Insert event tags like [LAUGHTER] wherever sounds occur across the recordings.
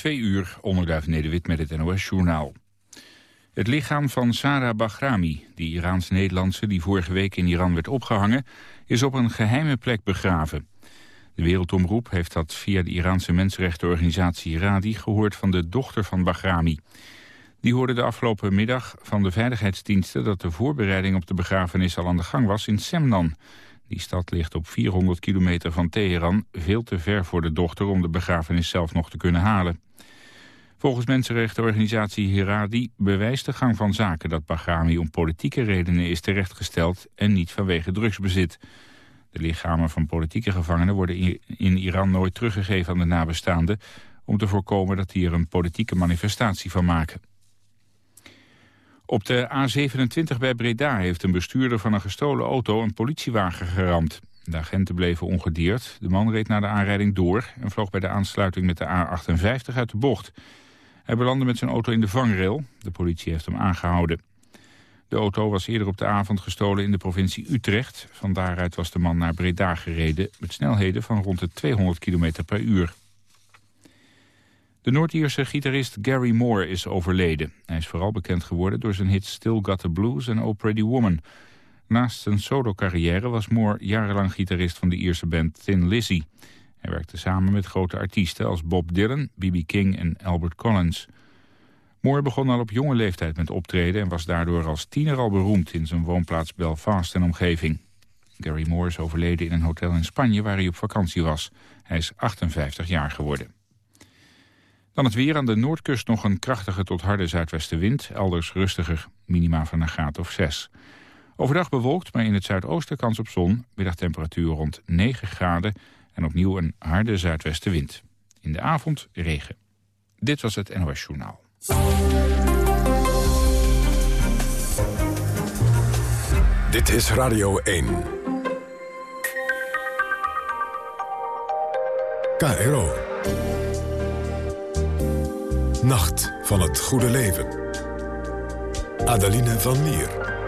Twee uur, onderduif Nederwit met het NOS-journaal. Het lichaam van Sarah Bahrami, die Iraans-Nederlandse... die vorige week in Iran werd opgehangen, is op een geheime plek begraven. De Wereldomroep heeft dat via de Iraanse mensenrechtenorganisatie Radi... gehoord van de dochter van Bahrami. Die hoorde de afgelopen middag van de veiligheidsdiensten... dat de voorbereiding op de begrafenis al aan de gang was in Semnan... Die stad ligt op 400 kilometer van Teheran, veel te ver voor de dochter om de begrafenis zelf nog te kunnen halen. Volgens mensenrechtenorganisatie Hiradi bewijst de gang van zaken dat Bahrami om politieke redenen is terechtgesteld en niet vanwege drugsbezit. De lichamen van politieke gevangenen worden in Iran nooit teruggegeven aan de nabestaanden om te voorkomen dat die er een politieke manifestatie van maken. Op de A27 bij Breda heeft een bestuurder van een gestolen auto een politiewagen geramd. De agenten bleven ongedeerd. De man reed na de aanrijding door en vloog bij de aansluiting met de A58 uit de bocht. Hij belandde met zijn auto in de vangrail. De politie heeft hem aangehouden. De auto was eerder op de avond gestolen in de provincie Utrecht. Van daaruit was de man naar Breda gereden met snelheden van rond de 200 km per uur. De Noord-Ierse gitarist Gary Moore is overleden. Hij is vooral bekend geworden door zijn hits Still Got the Blues en Oh Pretty Woman. Naast zijn solo-carrière was Moore jarenlang gitarist van de Ierse band Thin Lizzy. Hij werkte samen met grote artiesten als Bob Dylan, B.B. King en Albert Collins. Moore begon al op jonge leeftijd met optreden... en was daardoor als tiener al beroemd in zijn woonplaats Belfast en omgeving. Gary Moore is overleden in een hotel in Spanje waar hij op vakantie was. Hij is 58 jaar geworden. Dan het weer aan de noordkust nog een krachtige tot harde zuidwestenwind. Elders rustiger, minima van een graad of 6. Overdag bewolkt, maar in het zuidoosten kans op zon. Middagtemperatuur rond 9 graden en opnieuw een harde zuidwestenwind. In de avond regen. Dit was het NOS Journaal. Dit is Radio 1. KRO. Nacht van het goede leven. Adeline van Lier.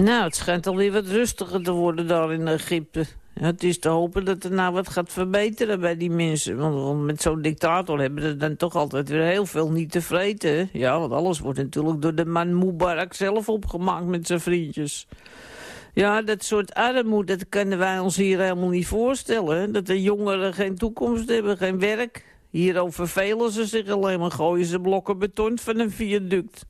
Nou, het schijnt alweer wat rustiger te worden daar in Egypte. Het is te hopen dat er nou wat gaat verbeteren bij die mensen. Want, met zo'n dictator hebben ze dan toch altijd weer heel veel niet te vreten. Ja, want alles wordt natuurlijk door de man Mubarak zelf opgemaakt met zijn vriendjes. Ja, dat soort armoede, dat kunnen wij ons hier helemaal niet voorstellen. Dat de jongeren geen toekomst hebben, geen werk. Hierover vervelen ze zich alleen maar, gooien ze blokken beton van een viaduct.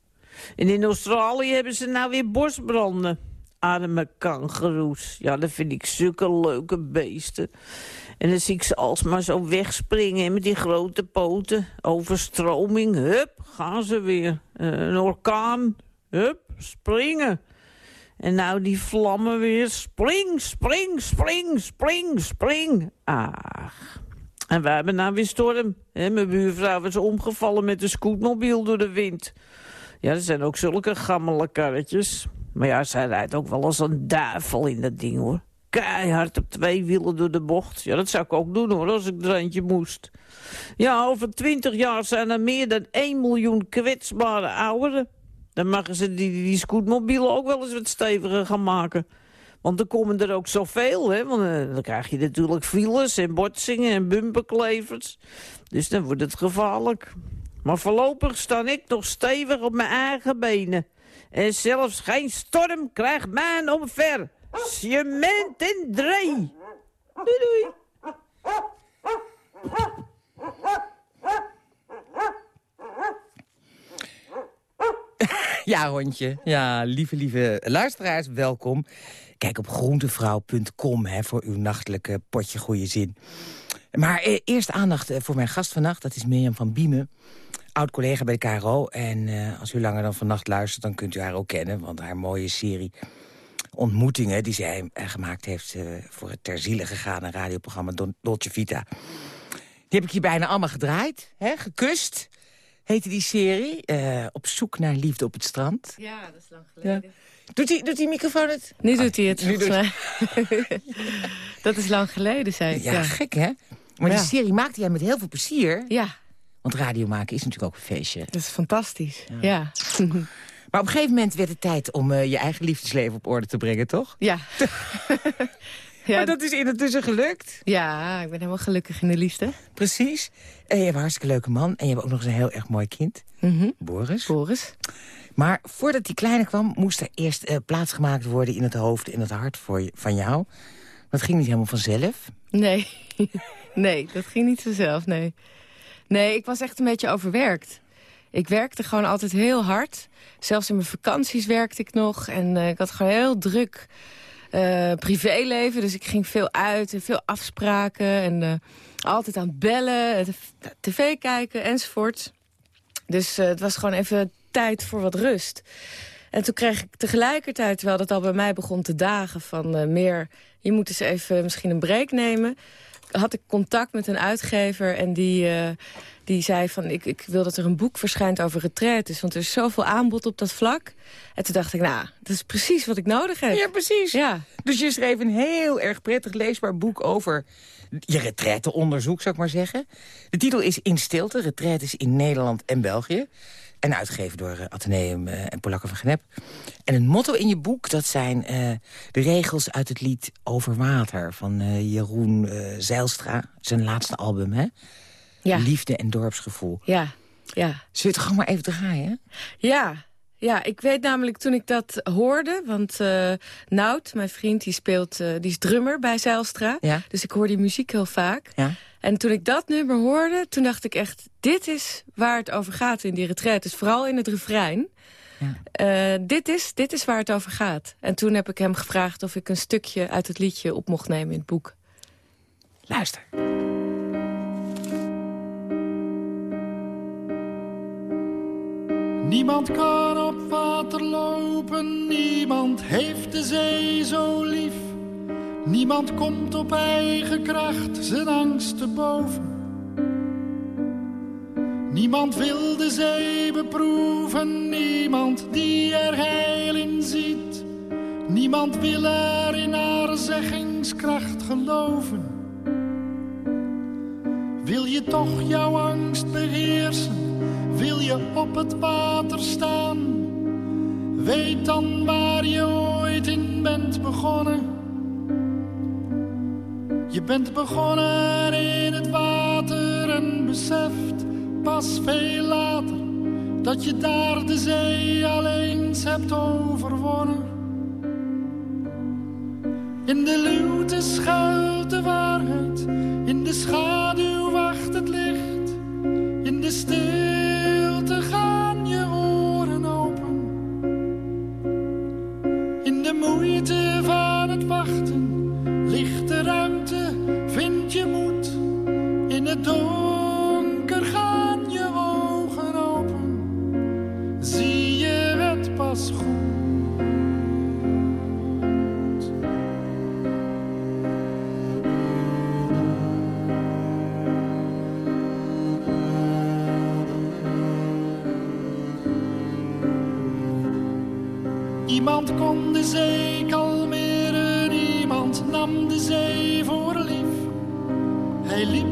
En in Australië hebben ze nou weer bosbranden arme kangeroes. Ja, dat vind ik zulke leuke beesten. En dan zie ik ze alsmaar zo wegspringen met die grote poten. Overstroming, hup, gaan ze weer. Uh, een orkaan, hup, springen. En nou die vlammen weer. Spring, spring, spring, spring, spring. Ach. En wij hebben nou weer storm. Mijn buurvrouw is omgevallen met een scootmobiel door de wind. Ja, er zijn ook zulke gammele karretjes. Maar ja, zij rijdt ook wel als een duivel in dat ding, hoor. Keihard op twee wielen door de bocht. Ja, dat zou ik ook doen, hoor, als ik er eentje moest. Ja, over twintig jaar zijn er meer dan 1 miljoen kwetsbare ouderen. Dan mogen ze die, die scootmobielen ook wel eens wat steviger gaan maken. Want er komen er ook zoveel, hè. Want uh, dan krijg je natuurlijk files en botsingen en bumperklevers. Dus dan wordt het gevaarlijk. Maar voorlopig sta ik nog stevig op mijn eigen benen. En zelfs geen storm krijgt mij omver. Cement en dree. Doei doei. Ja, hondje. Ja, lieve, lieve luisteraars, welkom. Kijk op groentevrouw.com voor uw nachtelijke potje goede zin. Maar eh, eerst aandacht eh, voor mijn gast vannacht. Dat is Mirjam van Biemen oud-collega bij de KRO. En uh, als u langer dan vannacht luistert, dan kunt u haar ook kennen. Want haar mooie serie ontmoetingen die zij uh, gemaakt heeft... Uh, voor het ter ziele gegaan radioprogramma Dolce Vita. Die heb ik hier bijna allemaal gedraaid, hè? gekust. Heette die serie. op zoek naar liefde op het strand. Ja, dat is lang geleden. Ja. Doet, die, doet die microfoon het? Nu doet hij het, volgens mij. [LAUGHS] dat is lang geleden, zei ik. Ja, ja. gek hè? Maar die serie maakte jij met heel veel plezier. Ja. Want radio maken is natuurlijk ook een feestje. Dat is fantastisch, ja. [LAUGHS] Maar op een gegeven moment werd het tijd om eh, je eigen liefdesleven op orde te brengen, toch? Ja. [LAUGHS] ja, Maar dat is intussen gelukt. ja, ik ben helemaal gelukkig in de liefde. Precies. En je hebt een hartstikke leuke man. En je hebt ook nog eens een heel erg mooi kind. Mhm. Boris. Boris. Maar voordat die kleine kwam, moest er eerst eh, plaats gemaakt worden... in het hoofd en het hart voor je, van jou. Dat ging niet helemaal vanzelf. Nee. [LAUGHS] nee, dat ging niet vanzelf, nee. Nee, ik was echt een beetje overwerkt. Ik werkte gewoon altijd heel hard. Zelfs in mijn vakanties werkte ik nog. En eh, ik had gewoon heel druk eh, privéleven. Dus ik ging veel uit en veel afspraken. En eh, altijd aan het bellen, tv kijken enzovoort. Dus het was gewoon even tijd voor wat rust. En toen kreeg ik tegelijkertijd, terwijl dat al bij mij begon te dagen... van meer, je moet eens even misschien een break nemen... had ik contact met een uitgever en die, eh, die zei van... Ik, ik wil dat er een boek verschijnt over retraites... want er is zoveel aanbod op dat vlak. En toen dacht ik, nou, dat is precies wat ik nodig heb. Ja, precies. Ja, Dus je schreef een heel erg prettig leesbaar boek over je retraiteonderzoek, zou ik maar zeggen. De titel is In Stilte, retraites in Nederland en België. En uitgegeven door uh, Atheneum uh, en Polakken van Genep. En het motto in je boek, dat zijn uh, de regels uit het lied Over Water... van Jeroen Zeilstra, zijn laatste album, hè? ja, Liefde en dorpsgevoel. ja, ja. Zul je het gewoon maar even draaien? Ja, ja, ik weet namelijk toen ik dat hoorde... want uh, Nout, mijn vriend, die, speelt, uh, die is drummer bij Zeilstra. Ja. Dus ik hoor die muziek heel vaak. Ja. En toen ik dat nummer hoorde, toen dacht ik echt... dit is waar het over gaat in die retraite. Dus vooral in het refrein. Ja. Uh, dit, is, dit is waar het over gaat. En toen heb ik hem gevraagd of ik een stukje uit het liedje op mocht nemen in het boek. Luister. Niemand kan op water lopen, niemand heeft de zee zo lief. Niemand komt op eigen kracht zijn angst boven. Niemand wil de zee beproeven, niemand die er heil in ziet. Niemand wil er in haar zeggingskracht geloven. Wil je toch jouw angst beheersen? Wil je op het water staan? Weet dan waar je ooit in bent begonnen. Je bent begonnen in het water en beseft pas veel later dat je daar de zee al eens hebt overwonnen. In de luwte schuilt de waarheid, in de schaduw wacht het licht, in de stilte donker gaan je ogen open, zie je het pas goed. Iemand kon de zee kalmeren, iemand nam de zee voor lief. Hij liep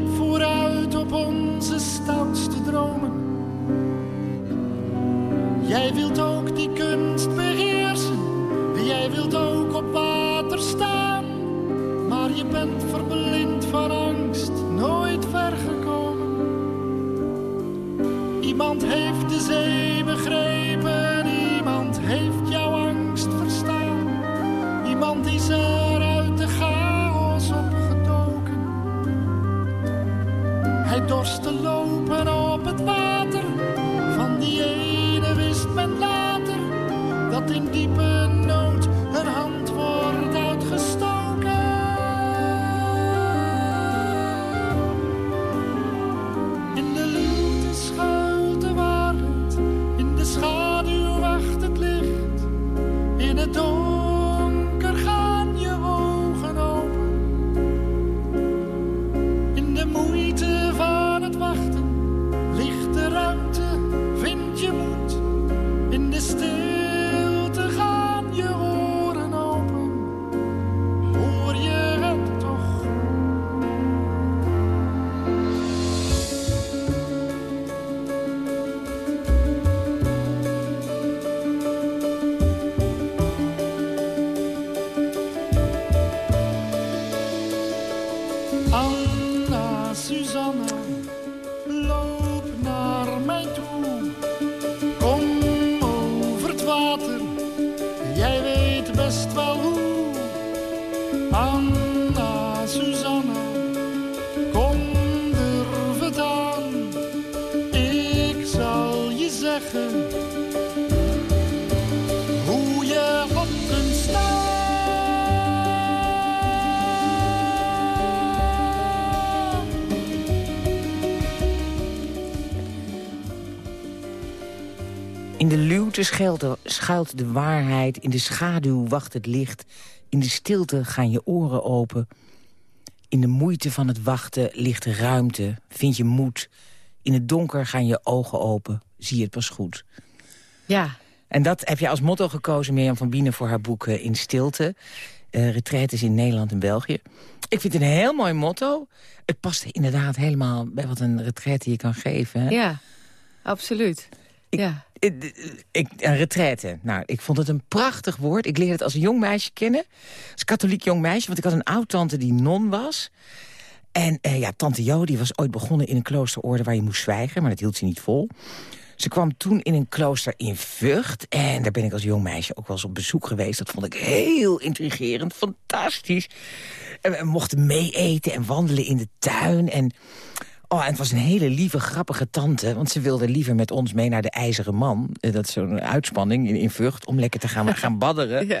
Hij luwte schuilt de, waarheid, in de schaduw wacht het licht. In de stilte gaan je oren open. In de moeite van het wachten ligt ruimte, vind je moed. In het donker gaan je ogen open, zie je het pas goed. Ja, En dat heb je als motto gekozen, Mirjam van Bienen... voor haar boek eh, In Stilte. eh retraites in Nederland en België. Ik vind het een heel mooi motto. Het past inderdaad helemaal bij wat een retraite je kan geven. Hè? ja, absoluut. ja. Ik, een retraite. Nou, ik vond het een prachtig woord. Ik leerde het als jong meisje kennen. Als katholiek jong meisje. Want ik had een oud-tante die non was. En eh, ja, tante Jo die was ooit begonnen in een kloosterorde waar je moest zwijgen. Maar dat hield ze niet vol. Ze kwam toen in een klooster in Vught. En daar ben ik als jong meisje ook wel eens op bezoek geweest. Dat vond ik heel intrigerend, fantastisch. En we mochten meeeten en wandelen in de tuin. En, oh, en het was een hele lieve, grappige tante. Want ze wilde liever met ons mee naar de IJzeren Man. Eh, Dat is zo'n uitspanning in, in Vught. Om lekker te gaan, [LAUGHS] gaan badderen. Ja.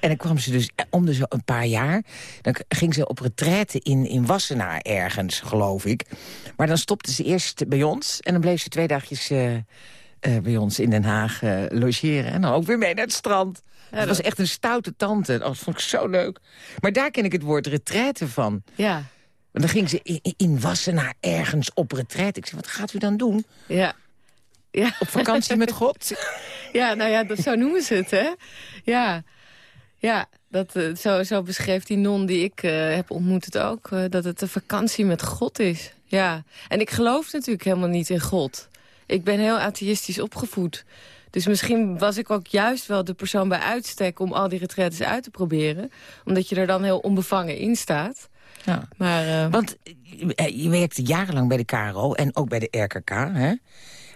En dan kwam ze dus om de zo een paar jaar. Dan ging ze op retraite in, in Wassenaar ergens, geloof ik. Maar dan stopte ze eerst bij ons. En dan bleef ze twee dagjes eh, eh, bij ons in Den Haag eh, logeren. En dan ook weer mee naar het strand. Het dat- was echt een stoute tante. Oh, dat vond ik zo leuk. Maar daar ken ik het woord retraite van. Ja, Want dan ging ze in, in Wassenaar ergens op retraite. Ik zei, wat gaat u dan doen? ja. Ja. Op vakantie met God? [LAUGHS] Ja, nou ja, dat, zo noemen ze het, hè? Ja, ja dat, eh, zo, zo beschreef die non die ik eh, heb ontmoet het ook. eh, dat het een vakantie met God is. Ja, en ik geloof natuurlijk helemaal niet in God. Ik ben heel atheïstisch opgevoed. Dus misschien was ik ook juist wel de persoon bij uitstek... om al die retretes uit te proberen. Omdat je er dan heel onbevangen in staat. Ja. Maar eh, Want eh, je werkte jarenlang bij de KRO en ook bij de RKK, hè?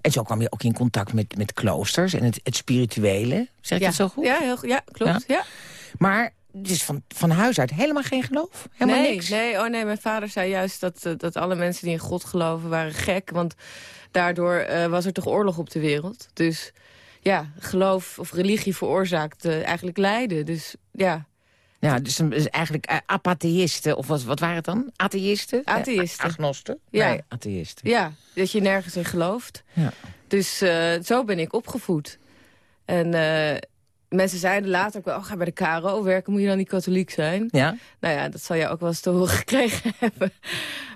En zo kwam je ook in contact met, met kloosters en het, het spirituele. Zeg ja, dat zo goed? Ja, heel, ja klopt. Ja. Maar het is van, van huis uit helemaal geen geloof? Helemaal nee, niks? Nee, oh nee, mijn vader zei juist dat, eh, dat alle mensen die in God geloven waren gek. Want daardoor was er toch oorlog op de wereld. Dus ja, geloof of religie veroorzaakt eigenlijk lijden. Dus ja, Ja, dus, dus eigenlijk uh, apatheïsten, of wat, wat waren het dan? Atheïsten? Atheïsten. Eh, agnosten? Ja. Nee, atheïsten. ja, dat je nergens in gelooft. Ja. Dus eh, zo ben ik opgevoed. En mensen zeiden later ook wel, oh, ga bij de KRO werken, moet je dan niet katholiek zijn? Ja? Nou ja, dat zal je ook wel eens te horen [LAUGHS] gekregen hebben.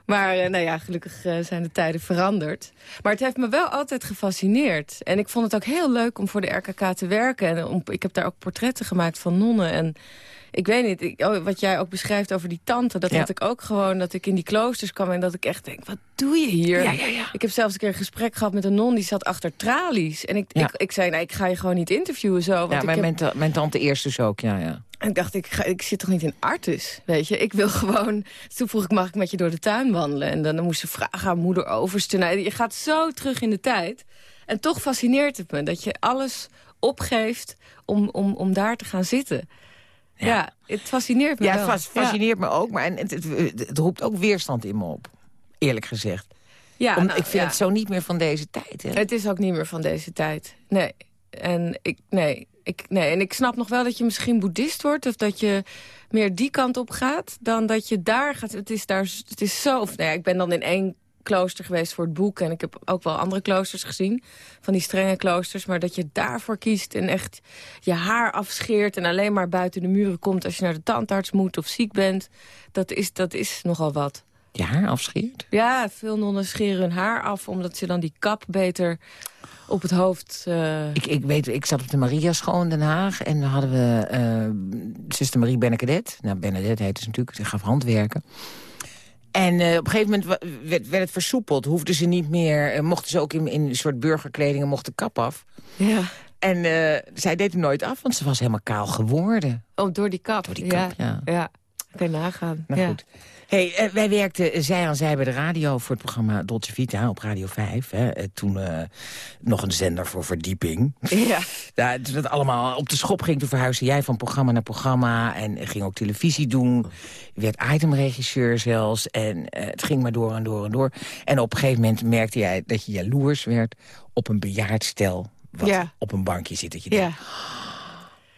Maar nou ja, gelukkig zijn de tijden veranderd. Maar het heeft me wel altijd gefascineerd. En ik vond het ook heel leuk om voor de RKK te werken. En om, ik heb daar ook portretten gemaakt van nonnen. En ik weet niet, ik, oh, wat jij ook beschrijft over die tante... dat Ja. had ik ook gewoon, dat ik in die kloosters kwam... en dat ik echt denk, wat doe je hier? Ja, ja, ja. Ik heb zelfs een keer een gesprek gehad met een non... die zat achter tralies. En ik, ik, ik zei, nou, ik ga je gewoon niet interviewen zo. Want Ja, ik mijn, heb... mijn, ta- mijn tante eerst dus ook, ja, ja. En ik dacht, ik, ga, ik zit toch niet in Artus, weet je? Ik wil [LAUGHS] gewoon... Toen vroeg ik, mag ik met je door de tuin wandelen? En dan, dan moest ze vragen aan moeder overste. Nou, je gaat zo terug in de tijd. En toch fascineert het me dat je alles opgeeft om, om, om daar te gaan zitten. Ja, het fascineert me Ja, wel. het fas- fascineert me ook, maar en het, het, het roept ook weerstand in me op. Eerlijk gezegd. Ja, Om, nou, ik vind het zo niet meer van deze tijd. Hè? Het is ook niet meer van deze tijd. Nee. En ik, nee, ik, nee. en ik snap nog wel dat je misschien boeddhist wordt... of dat je meer die kant op gaat... dan dat je daar gaat. Het is, daar, het is zo... Of, nou ja, ik ben dan in één klooster geweest voor het boek... en ik heb ook wel andere kloosters gezien. Van die strenge kloosters. Maar dat je daarvoor kiest en echt je haar afscheert... en alleen maar buiten de muren komt als je naar de tandarts moet... of ziek bent. Dat is, dat is nogal wat. Je haar afscheert? Ja, veel nonnen scheren hun haar af... omdat ze dan die kap beter op het hoofd... eh, Ik, ik weet, ik zat op de Maria School in Den Haag. En dan hadden we eh zuster Marie Bernadette. Nou, Bernadette heette ze natuurlijk. Ze gaf handwerken. En eh, op een gegeven moment werd, werd het versoepeld. Hoefden ze niet meer... eh, mochten ze ook in, in een soort burgerkleding en mocht de kap af. ja. En eh, zij deed hem nooit af, want ze was helemaal kaal geworden. Oh, door die kap. Door die ja. kap, ja. ja. Kan je nagaan. Nou ja. goed. Hey, eh, wij werkten zij aan zij bij de radio voor het programma Dolce Vita op Radio 5. Hè. Eh, toen eh, nog een zender voor verdieping. Ja. [LAUGHS] Ja, toen dat allemaal op de schop ging, toen verhuisde jij van programma naar programma... en ging ook televisie doen. Je werd itemregisseur zelfs. En eh, het ging maar door en door en door. En op een gegeven moment merkte jij dat je jaloers werd... op een bejaard stel wat Ja. op een bankje zit. Dat je Ja. denkt,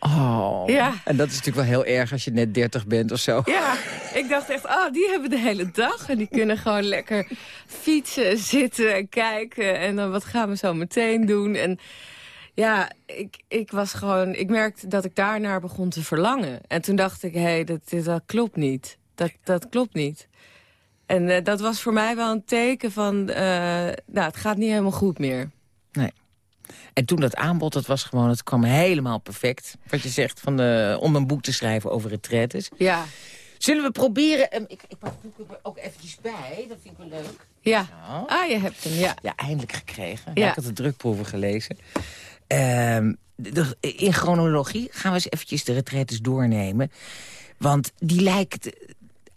oh. Ja. En dat is natuurlijk wel heel erg als je net 30 bent of zo. Ja, ik dacht echt, oh, die hebben de hele dag. En die kunnen gewoon lekker fietsen, zitten en kijken. En dan wat gaan we zo meteen doen. En ja, ik, ik was gewoon, ik merkte dat ik daarnaar begon te verlangen. En toen dacht ik, hé, hey, dat, dit- dat klopt niet. Dat, dat klopt niet. En eh, dat was voor mij wel een teken van, eh, nou, het gaat niet helemaal goed meer. Nee. En toen dat aanbod, dat was gewoon, het kwam helemaal perfect. Wat je zegt, van de, om een boek te schrijven over retretes. Ja, Zullen we proberen... ik, ik pak het boek er ook eventjes bij, dat vind ik wel leuk. ja. Ah, je hebt hem, ja. Ja, eindelijk gekregen. Ja. Ja. ik had de drukproeven gelezen. Ehm, de- in chronologie gaan we eens eventjes de retretes doornemen. Want die lijkt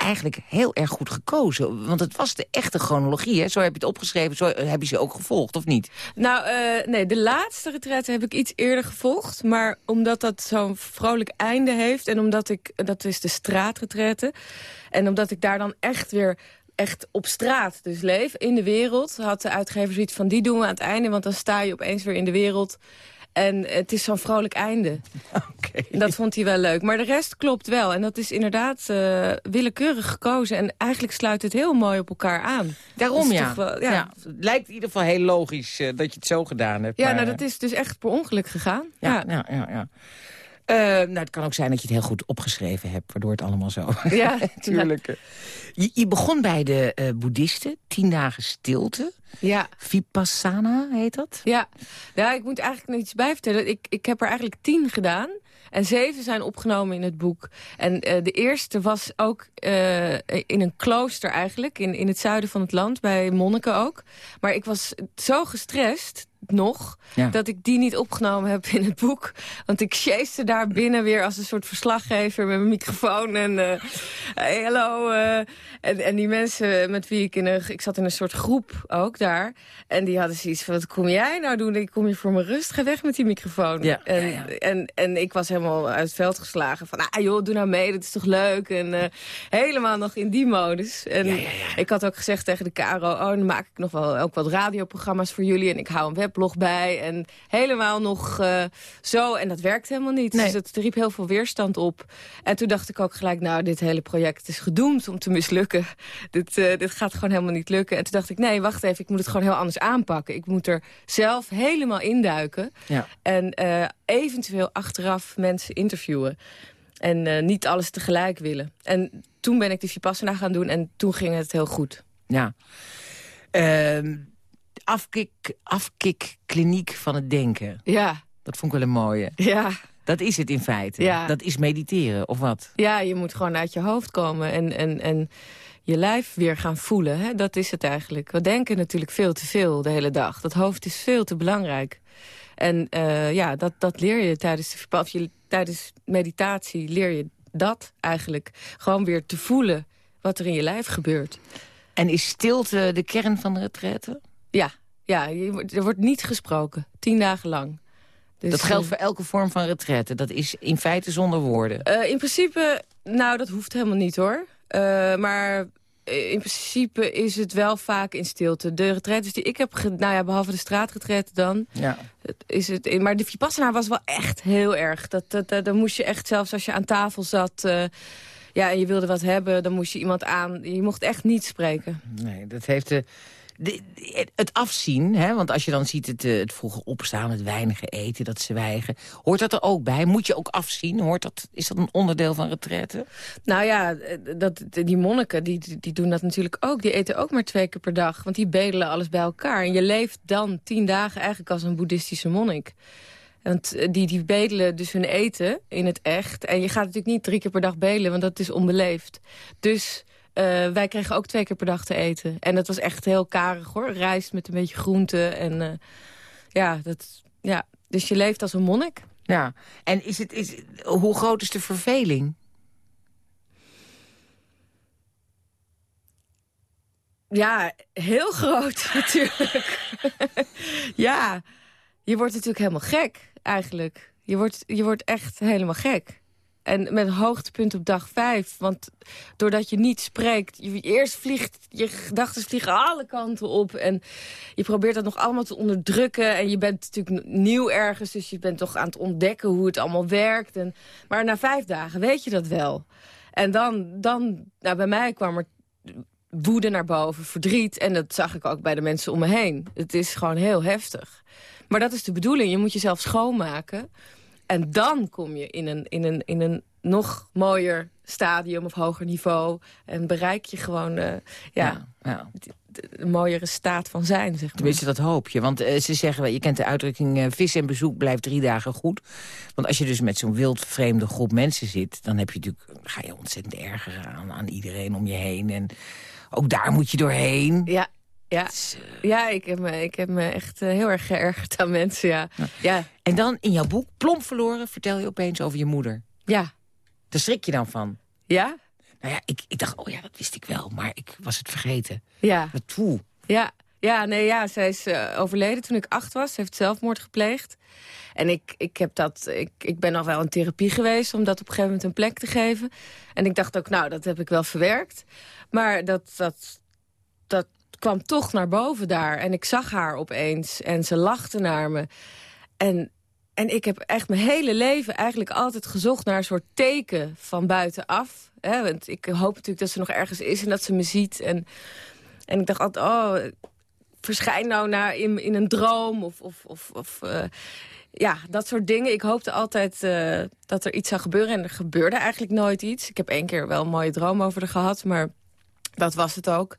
eigenlijk heel erg goed gekozen. Want het was de echte chronologie, hè? Zo heb je het opgeschreven, zo heb je ze ook gevolgd, of niet? Nou, eh, nee, de laatste retraite heb ik iets eerder gevolgd. Maar omdat dat zo'n vrolijk einde heeft... en omdat ik, dat is de straatretraite... en omdat ik daar dan echt weer echt op straat dus leef, in de wereld... had de uitgever zoiets van, die doen we aan het einde... want dan sta je opeens weer in de wereld... En het is zo'n vrolijk einde. [LAUGHS] Oké. En Dat vond hij wel leuk. Maar de rest klopt wel. En dat is inderdaad eh, willekeurig gekozen. En eigenlijk sluit het heel mooi op elkaar aan. Daarom, ja. wel- ja. lijkt in ieder geval heel logisch eh, dat je het zo gedaan hebt. Ja, maar, nou, dat is dus echt per ongeluk gegaan. Ja, ja, ja. ja. Eh, nou, het kan ook zijn dat je het heel goed opgeschreven hebt, waardoor het allemaal zo... [LAUGHS] [LAUGHS] Ja, Tuurlijk. Je, je begon bij de eh, boeddhisten, tien dagen stilte. Ja, Vipassana heet dat? ja. ja, ik moet eigenlijk nog iets bij vertellen. Ik, ik heb er eigenlijk tien gedaan. En zeven zijn opgenomen in het boek. En eh, de eerste was ook in een klooster eigenlijk. In, in het zuiden van het land, bij monniken ook. Maar ik was zo gestrest nog, Ja. dat ik die niet opgenomen heb in het boek. Want ik chaste daar binnen weer als een soort verslaggever met mijn microfoon. En hey, hallo. eh, en, en die mensen met wie ik in een... Ik zat in een soort groep ook daar. En die hadden zoiets van, wat kom jij nou doen? Ik kom hier voor mijn rust. Ga weg met die microfoon. Ja, en, ja. En, en ik was helemaal uit het veld geslagen. Van, ah joh, doe nou mee, dat is toch leuk. En eh, helemaal nog in die modus. En ik had ook gezegd tegen de KRO... oh, dan maak ik nog wel ook wat radioprogramma's voor jullie... en ik hou een weblog bij. En helemaal nog eh, zo. En dat werkt helemaal niet. Nee. Dus het riep heel veel weerstand op. En toen dacht ik ook gelijk... nou, dit hele project is gedoemd om te mislukken. [LAUGHS] Dit, eh, dit gaat gewoon helemaal niet lukken. En toen dacht ik, nee, wacht even, ik moet het gewoon heel anders aanpakken. Ik moet er zelf helemaal induiken. Ja. En eh, eventueel achteraf mensen interviewen. En niet alles tegelijk willen. En toen ben ik de Vipassana gaan doen en toen ging het heel goed. Ja. Ehm afkik, afkikkliniek van het denken. Ja, Dat vond ik wel een mooie. ja, Dat is het in feite. Ja. Dat is mediteren, of wat? ja, je moet gewoon uit je hoofd komen en, en, en je lijf weer gaan voelen. Hè? Dat is het eigenlijk. We denken natuurlijk veel te veel de hele dag. Dat hoofd is veel te belangrijk. En eh, ja, dat, dat leer je tijdens de of je, tijdens meditatie leer je dat eigenlijk. Gewoon weer te voelen wat er in je lijf gebeurt. En is stilte de kern van de retraite? Ja, ja er wordt niet gesproken. Tien dagen lang. Dus, dat geldt eh, voor elke vorm van retraite. Dat is in feite zonder woorden. eh, in principe, nou, dat hoeft helemaal niet hoor. Eh, maar in principe is het wel vaak in stilte. De retraites die ik heb nou ja, behalve de straatretraite dan... Ja. Is het, maar de Vipassana was wel echt heel erg. Dat, dat, dat, dan moest je echt, zelfs als je aan tafel zat... ja, en je wilde wat hebben, dan moest je iemand aan... Je mocht echt niet spreken. Nee, dat heeft de, de- het afzien, hè? want als je dan ziet het, eh, het vroege opstaan, het weinige eten, dat zwijgen. Hoort dat er ook bij? Moet je ook afzien? Hoort dat, is dat een onderdeel van retraite? Nou ja, eh, dat, die monniken die, die- doen dat natuurlijk ook. Die eten ook maar twee keer per dag, want die bedelen alles bij elkaar. En je leeft dan tien dagen eigenlijk als een boeddhistische monnik. Want eh, die, die bedelen dus hun eten in het echt. En je gaat natuurlijk niet drie keer per dag bedelen, want dat is onbeleefd. Dus eh, wij kregen ook twee keer per dag te eten. En dat was echt heel karig hoor. Rijst met een beetje groente En, eh, ja, dat, ja. Dus je leeft als een monnik. Ja, en is het, is, hoe groot is de verveling? Ja, heel groot [LAUGHS] natuurlijk. ja, je wordt natuurlijk helemaal gek eigenlijk. Je wordt, je wordt echt helemaal gek. En met hoogtepunt op dag vijf. Want doordat je niet spreekt, je, eerst vliegt je gedachten vliegen alle kanten op. En je probeert dat nog allemaal te onderdrukken. En je bent natuurlijk nieuw ergens, dus je bent toch aan het ontdekken hoe het allemaal werkt. En, maar na vijf dagen weet je dat wel. En dan, dan nou, bij mij kwam er woede naar boven, verdriet. En dat zag ik ook bij de mensen om me heen. Het is gewoon heel heftig. Maar dat is de bedoeling. Je moet jezelf schoonmaken. En dan kom je in een, in een, in een nog mooier stadium of hoger niveau. En bereik je gewoon uh, ja, ja, een mooiere staat van zijn, zeg maar. Tenminste, dat hoop je. Want uh, ze zeggen, je kent de uitdrukking... Uh, vis en bezoek blijft drie dagen goed. Want als je dus met zo'n wild vreemde groep mensen zit... dan heb je natuurlijk, ga je ontzettend erger aan, aan iedereen om je heen. En ook daar moet je doorheen. Ja, ja, ja ik, heb me, ik heb me echt heel erg geërgerd aan mensen, ja. ja. En dan in jouw boek, plomp verloren, vertel je opeens over je moeder. Ja. Daar schrik je dan van. Ja? Nou ja, ik, ik dacht, oh ja, dat wist ik wel, maar ik was het vergeten. Ja. Wat toe? Ja, ja, nee, ja, zij is uh, overleden toen ik acht was. Ze heeft zelfmoord gepleegd. En ik, ik, heb dat, ik, ik ben nog wel in therapie geweest om dat op een gegeven moment een plek te geven. En ik dacht ook, nou, dat heb ik wel verwerkt. Maar dat, dat, dat kwam toch naar boven daar. En ik zag haar opeens en ze lachte naar me. En, en ik heb echt mijn hele leven eigenlijk altijd gezocht naar een soort teken van buitenaf. Hè? Want ik hoop natuurlijk dat ze nog ergens is en dat ze me ziet. En, en ik dacht altijd, oh, verschijn nou naar in, in een droom of... of, of, of uh, ja, dat soort dingen. Ik hoopte altijd uh, dat er iets zou gebeuren. En er gebeurde eigenlijk nooit iets. Ik heb één keer wel een mooie droom over haar gehad, maar dat was het ook.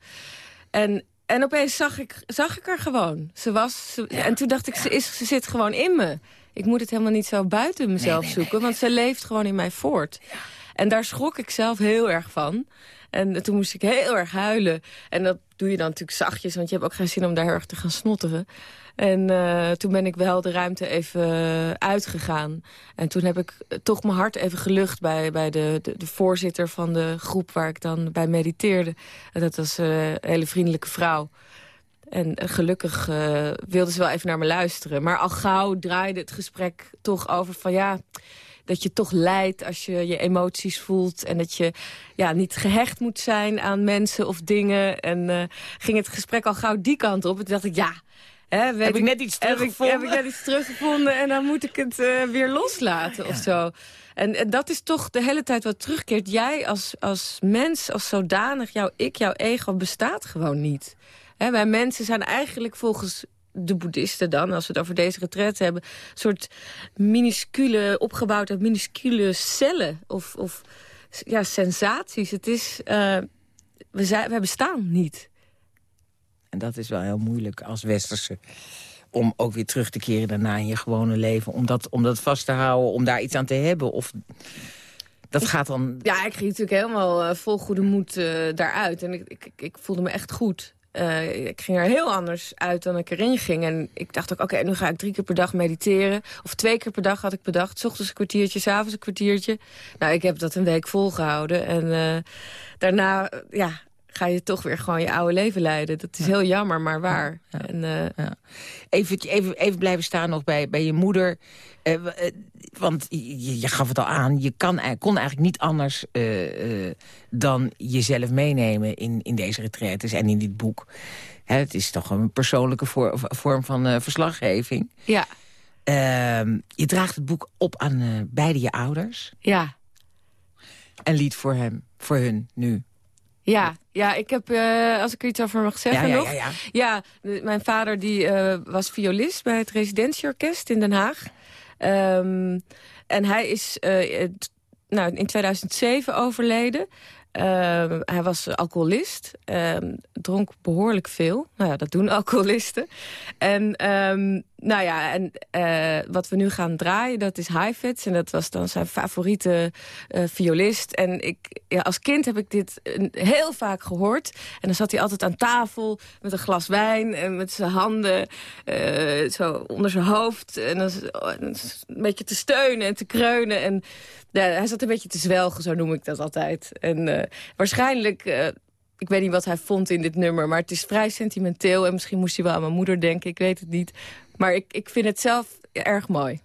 En, en opeens zag ik, zag ik haar gewoon. Ze was, ze, ja, en toen dacht ik, ja. ze, is, ze zit gewoon in me. Ik moet het helemaal niet zo buiten mezelf nee, nee, zoeken, nee, want ze leeft gewoon in mij voort. Ja. En daar schrok ik zelf heel erg van. En toen moest ik heel erg huilen. En dat doe je dan natuurlijk zachtjes, want je hebt ook geen zin om daar heel erg te gaan snotteren. En uh, toen ben ik wel de ruimte even uitgegaan. En toen heb ik toch mijn hart even gelucht bij, bij de, de, voorzitter van de groep waar ik dan bij mediteerde. En dat was uh, een hele vriendelijke vrouw. En gelukkig uh, wilde ze wel even naar me luisteren. Maar al gauw draaide het gesprek toch over van ja dat je toch lijdt als je je emoties voelt. En dat je ja, niet gehecht moet zijn aan mensen of dingen. En ging het gesprek al gauw die kant op. En toen dacht ik, ja... Hè, heb ik, net iets teruggevonden? Heb ik, heb ik net iets teruggevonden en dan moet ik het uh, weer loslaten ja, of zo. En, en, dat is toch de hele tijd wat terugkeert. Jij als, als mens, als zodanig, jouw ik, jouw ego bestaat gewoon niet. Hè, wij mensen zijn eigenlijk volgens de boeddhisten dan, als we het over deze retret hebben... een soort minuscule, opgebouwd uit minuscule cellen of, of ja, sensaties. Het is, uh, we, zijn, we bestaan niet. En dat is wel heel moeilijk als westerse om ook weer terug te keren daarna in je gewone leven. Om dat, om dat vast te houden, om daar iets aan te hebben. Of dat gaat dan... Ja, ik ging natuurlijk helemaal uh, vol goede moed uh, daaruit. En ik, ik, ik voelde me echt goed. Uh, ik ging er heel anders uit dan ik erin ging. En ik dacht ook, oké, okay, nu ga ik drie keer per dag mediteren. Of twee keer per dag had ik bedacht. S ochtends een kwartiertje, s avonds een kwartiertje. Nou, ik heb dat een week volgehouden. En daarna, ja, ga je toch weer gewoon je oude leven leiden. Dat is heel jammer, maar waar. Ja. En, uh, ja. even, even, even blijven staan nog bij, bij je moeder. Uh, want je, je, gaf het al aan, je kan, kon eigenlijk niet anders dan jezelf meenemen in, in deze retraites en in dit boek. Hè, het is toch een persoonlijke voor, vorm van verslaggeving. Ja. Ehm, je draagt het boek op aan beide je ouders. Ja. En lied voor hem, voor hun nu. Ja, ja, ik heb, uh, als ik er iets over mag zeggen ja, nog. Ja, ja, ja. ja mijn vader die uh, was violist bij het residentieorkest in Den Haag. Um, en hij is uh, nou, in 2007 overleden. Uh, hij was alcoholist, uh, dronk behoorlijk veel. Nou ja, dat doen [LAUGHS] alcoholisten. En um, nou ja, en uh, wat we nu gaan draaien, dat is Heifetz. En dat was dan zijn favoriete uh, violist. En ik, ja, als kind heb ik dit heel vaak gehoord. En dan zat hij altijd aan tafel met een glas wijn... en met zijn handen zo onder zijn hoofd. En dan een beetje te steunen en te kreunen. En ja, hij zat een beetje te zwelgen, zo noem ik dat altijd. En waarschijnlijk... Ik weet niet wat hij vond in dit nummer, maar het is vrij sentimenteel. En misschien moest hij wel aan mijn moeder denken, ik weet het niet. Maar ik, ik vind het zelf erg mooi.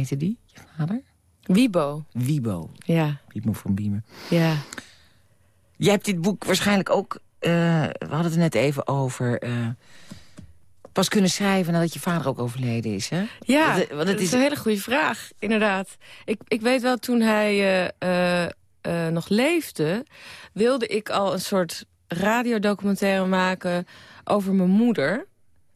Heette die, je vader? Wiebo, Wiebo. ja, Wiebo van Biemen. ja. Jij hebt dit boek waarschijnlijk ook... eh, we hadden het net even over... eh, pas kunnen schrijven nadat je vader ook overleden is, hè? Ja, Want, eh, want het dat is is- een hele goede vraag, inderdaad. Ik, ik weet wel, toen hij nog leefde... wilde ik al een soort radiodocumentaire maken over mijn moeder.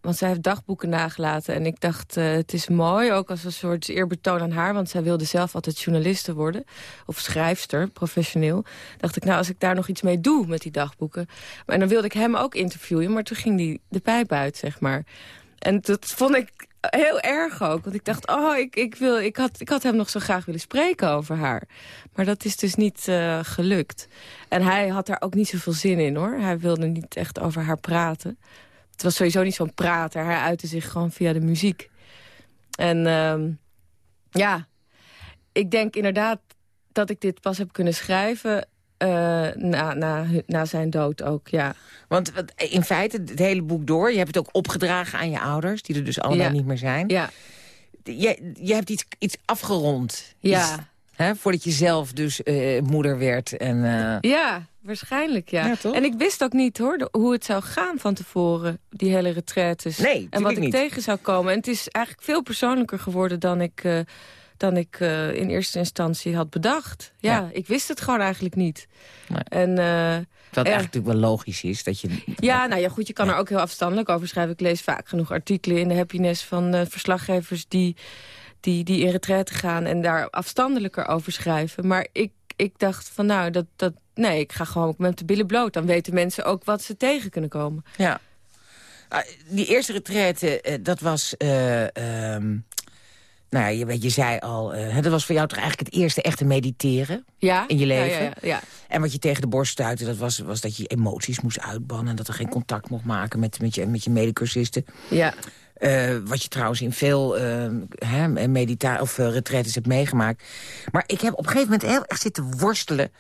Want zij heeft dagboeken nagelaten. En ik dacht, eh, het is mooi, ook als een soort eerbetoon aan haar. Want zij wilde zelf altijd journaliste worden. Of schrijfster, professioneel. Dacht ik, nou, als ik daar nog iets mee doe met die dagboeken. Maar en dan wilde ik hem ook interviewen. Maar toen ging die de pijp uit, zeg maar. En dat vond ik heel erg ook. Want ik dacht, oh, ik, ik, wil, ik, had, ik had hem nog zo graag willen spreken over haar. Maar dat is dus niet eh, gelukt. En hij had daar ook niet zoveel zin in, hoor. Hij wilde niet echt over haar praten. Het was sowieso niet zo'n prater. Hij uitte zich gewoon via de muziek. En ehm, ja, ik denk inderdaad dat ik dit pas heb kunnen schrijven... eh, na, na, na zijn dood ook, ja. Want in feite, het hele boek door... je hebt het ook opgedragen aan je ouders... die er dus allemaal Ja. niet meer zijn. Ja, Je, je hebt iets, iets afgerond. ja. Iets, hè, voordat je zelf dus eh, moeder werd. En, eh, Ja, waarschijnlijk, ja. Ja, toch? En ik wist ook niet, hoor, de- hoe het zou gaan van tevoren, die hele retraites. Nee, En wat ik niet. tegen zou komen. En het is eigenlijk veel persoonlijker geworden dan ik, eh, dan ik eh, in eerste instantie had bedacht. Ja, Ja. ik wist het gewoon eigenlijk niet. Nee. En eh, wat Ja. eigenlijk natuurlijk wel logisch is. Dat je, ja, nou ja, goed, je kan er ook heel afstandelijk over schrijven. Ik lees vaak genoeg artikelen in de happiness van eh, verslaggevers die, die, die in retraite gaan en daar afstandelijker over schrijven. Maar ik, ik dacht van nou, dat, dat, nee, ik ga gewoon met de billen bloot. Dan weten mensen ook wat ze tegen kunnen komen. Ja. Ah, die eerste retraite, eh, dat was... eh, ehm, nou ja, je, weet, je zei al, eh, dat was voor jou toch eigenlijk het eerste echte mediteren Ja? in je leven. Ja, ja, ja. En wat je tegen de borst stuitte, dat was, was dat je emoties moest uitbannen... en dat er geen contact mocht maken met, met, je, met je medecursisten. ja. Eh, wat je trouwens in veel uh, hè, medita of uh, retretes hebt meegemaakt. Maar ik heb op een gegeven moment heel erg zitten worstelen.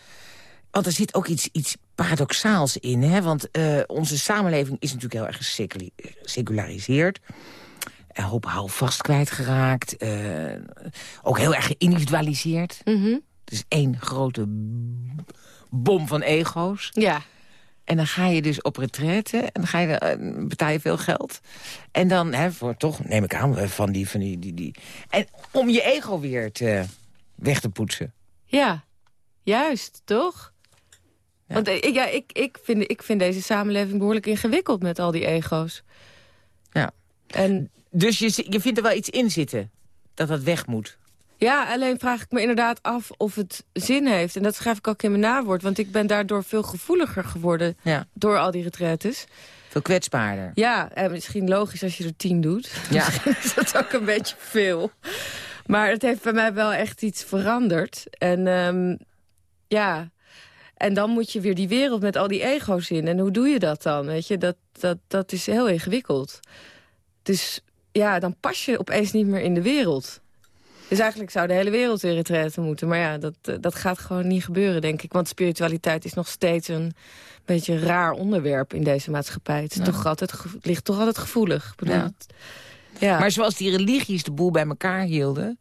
Want er zit ook iets, iets paradoxaals in. Hè? Want onze samenleving is natuurlijk heel erg geseculariseerd. Een hoop houvast kwijtgeraakt. Ook heel erg geïndividualiseerd. Mm -hmm. Het is één grote bom van ego's. Ja. En dan ga je dus op retraite en dan ga je, uh, betaal je veel geld. En dan, hè, voor toch, neem ik aan, van die, van die, die, die... En om je ego weer te, weg te poetsen. Ja, juist, toch? Ja. Want ik, ja, ik, ik, vind, ik vind deze samenleving behoorlijk ingewikkeld met al die ego's. Ja. En, dus je, je vindt er wel iets in zitten, dat dat weg moet? Ja, alleen vraag ik me inderdaad af of het zin heeft. En dat schrijf ik ook in mijn nawoord. Want ik ben daardoor veel gevoeliger geworden ja. door al die retretes. Veel kwetsbaarder. Ja, en misschien logisch als je er tien doet. Ja. [LAUGHS] is dat ook een beetje veel. Maar het heeft bij mij wel echt iets veranderd. En um, ja... En dan moet je weer die wereld met al die ego's in. En hoe doe je dat dan? Weet je, dat, dat, dat is heel ingewikkeld. Dus ja, dan pas je opeens niet meer in de wereld. Dus eigenlijk zou de hele wereld in retraite moeten. Maar ja, dat, dat gaat gewoon niet gebeuren, denk ik. Want spiritualiteit is nog steeds een beetje een raar onderwerp in deze maatschappij. Het, is ja. toch altijd, het ligt toch altijd gevoelig. Bedoel, ja. Maar zoals die religies de boel bij elkaar hielden...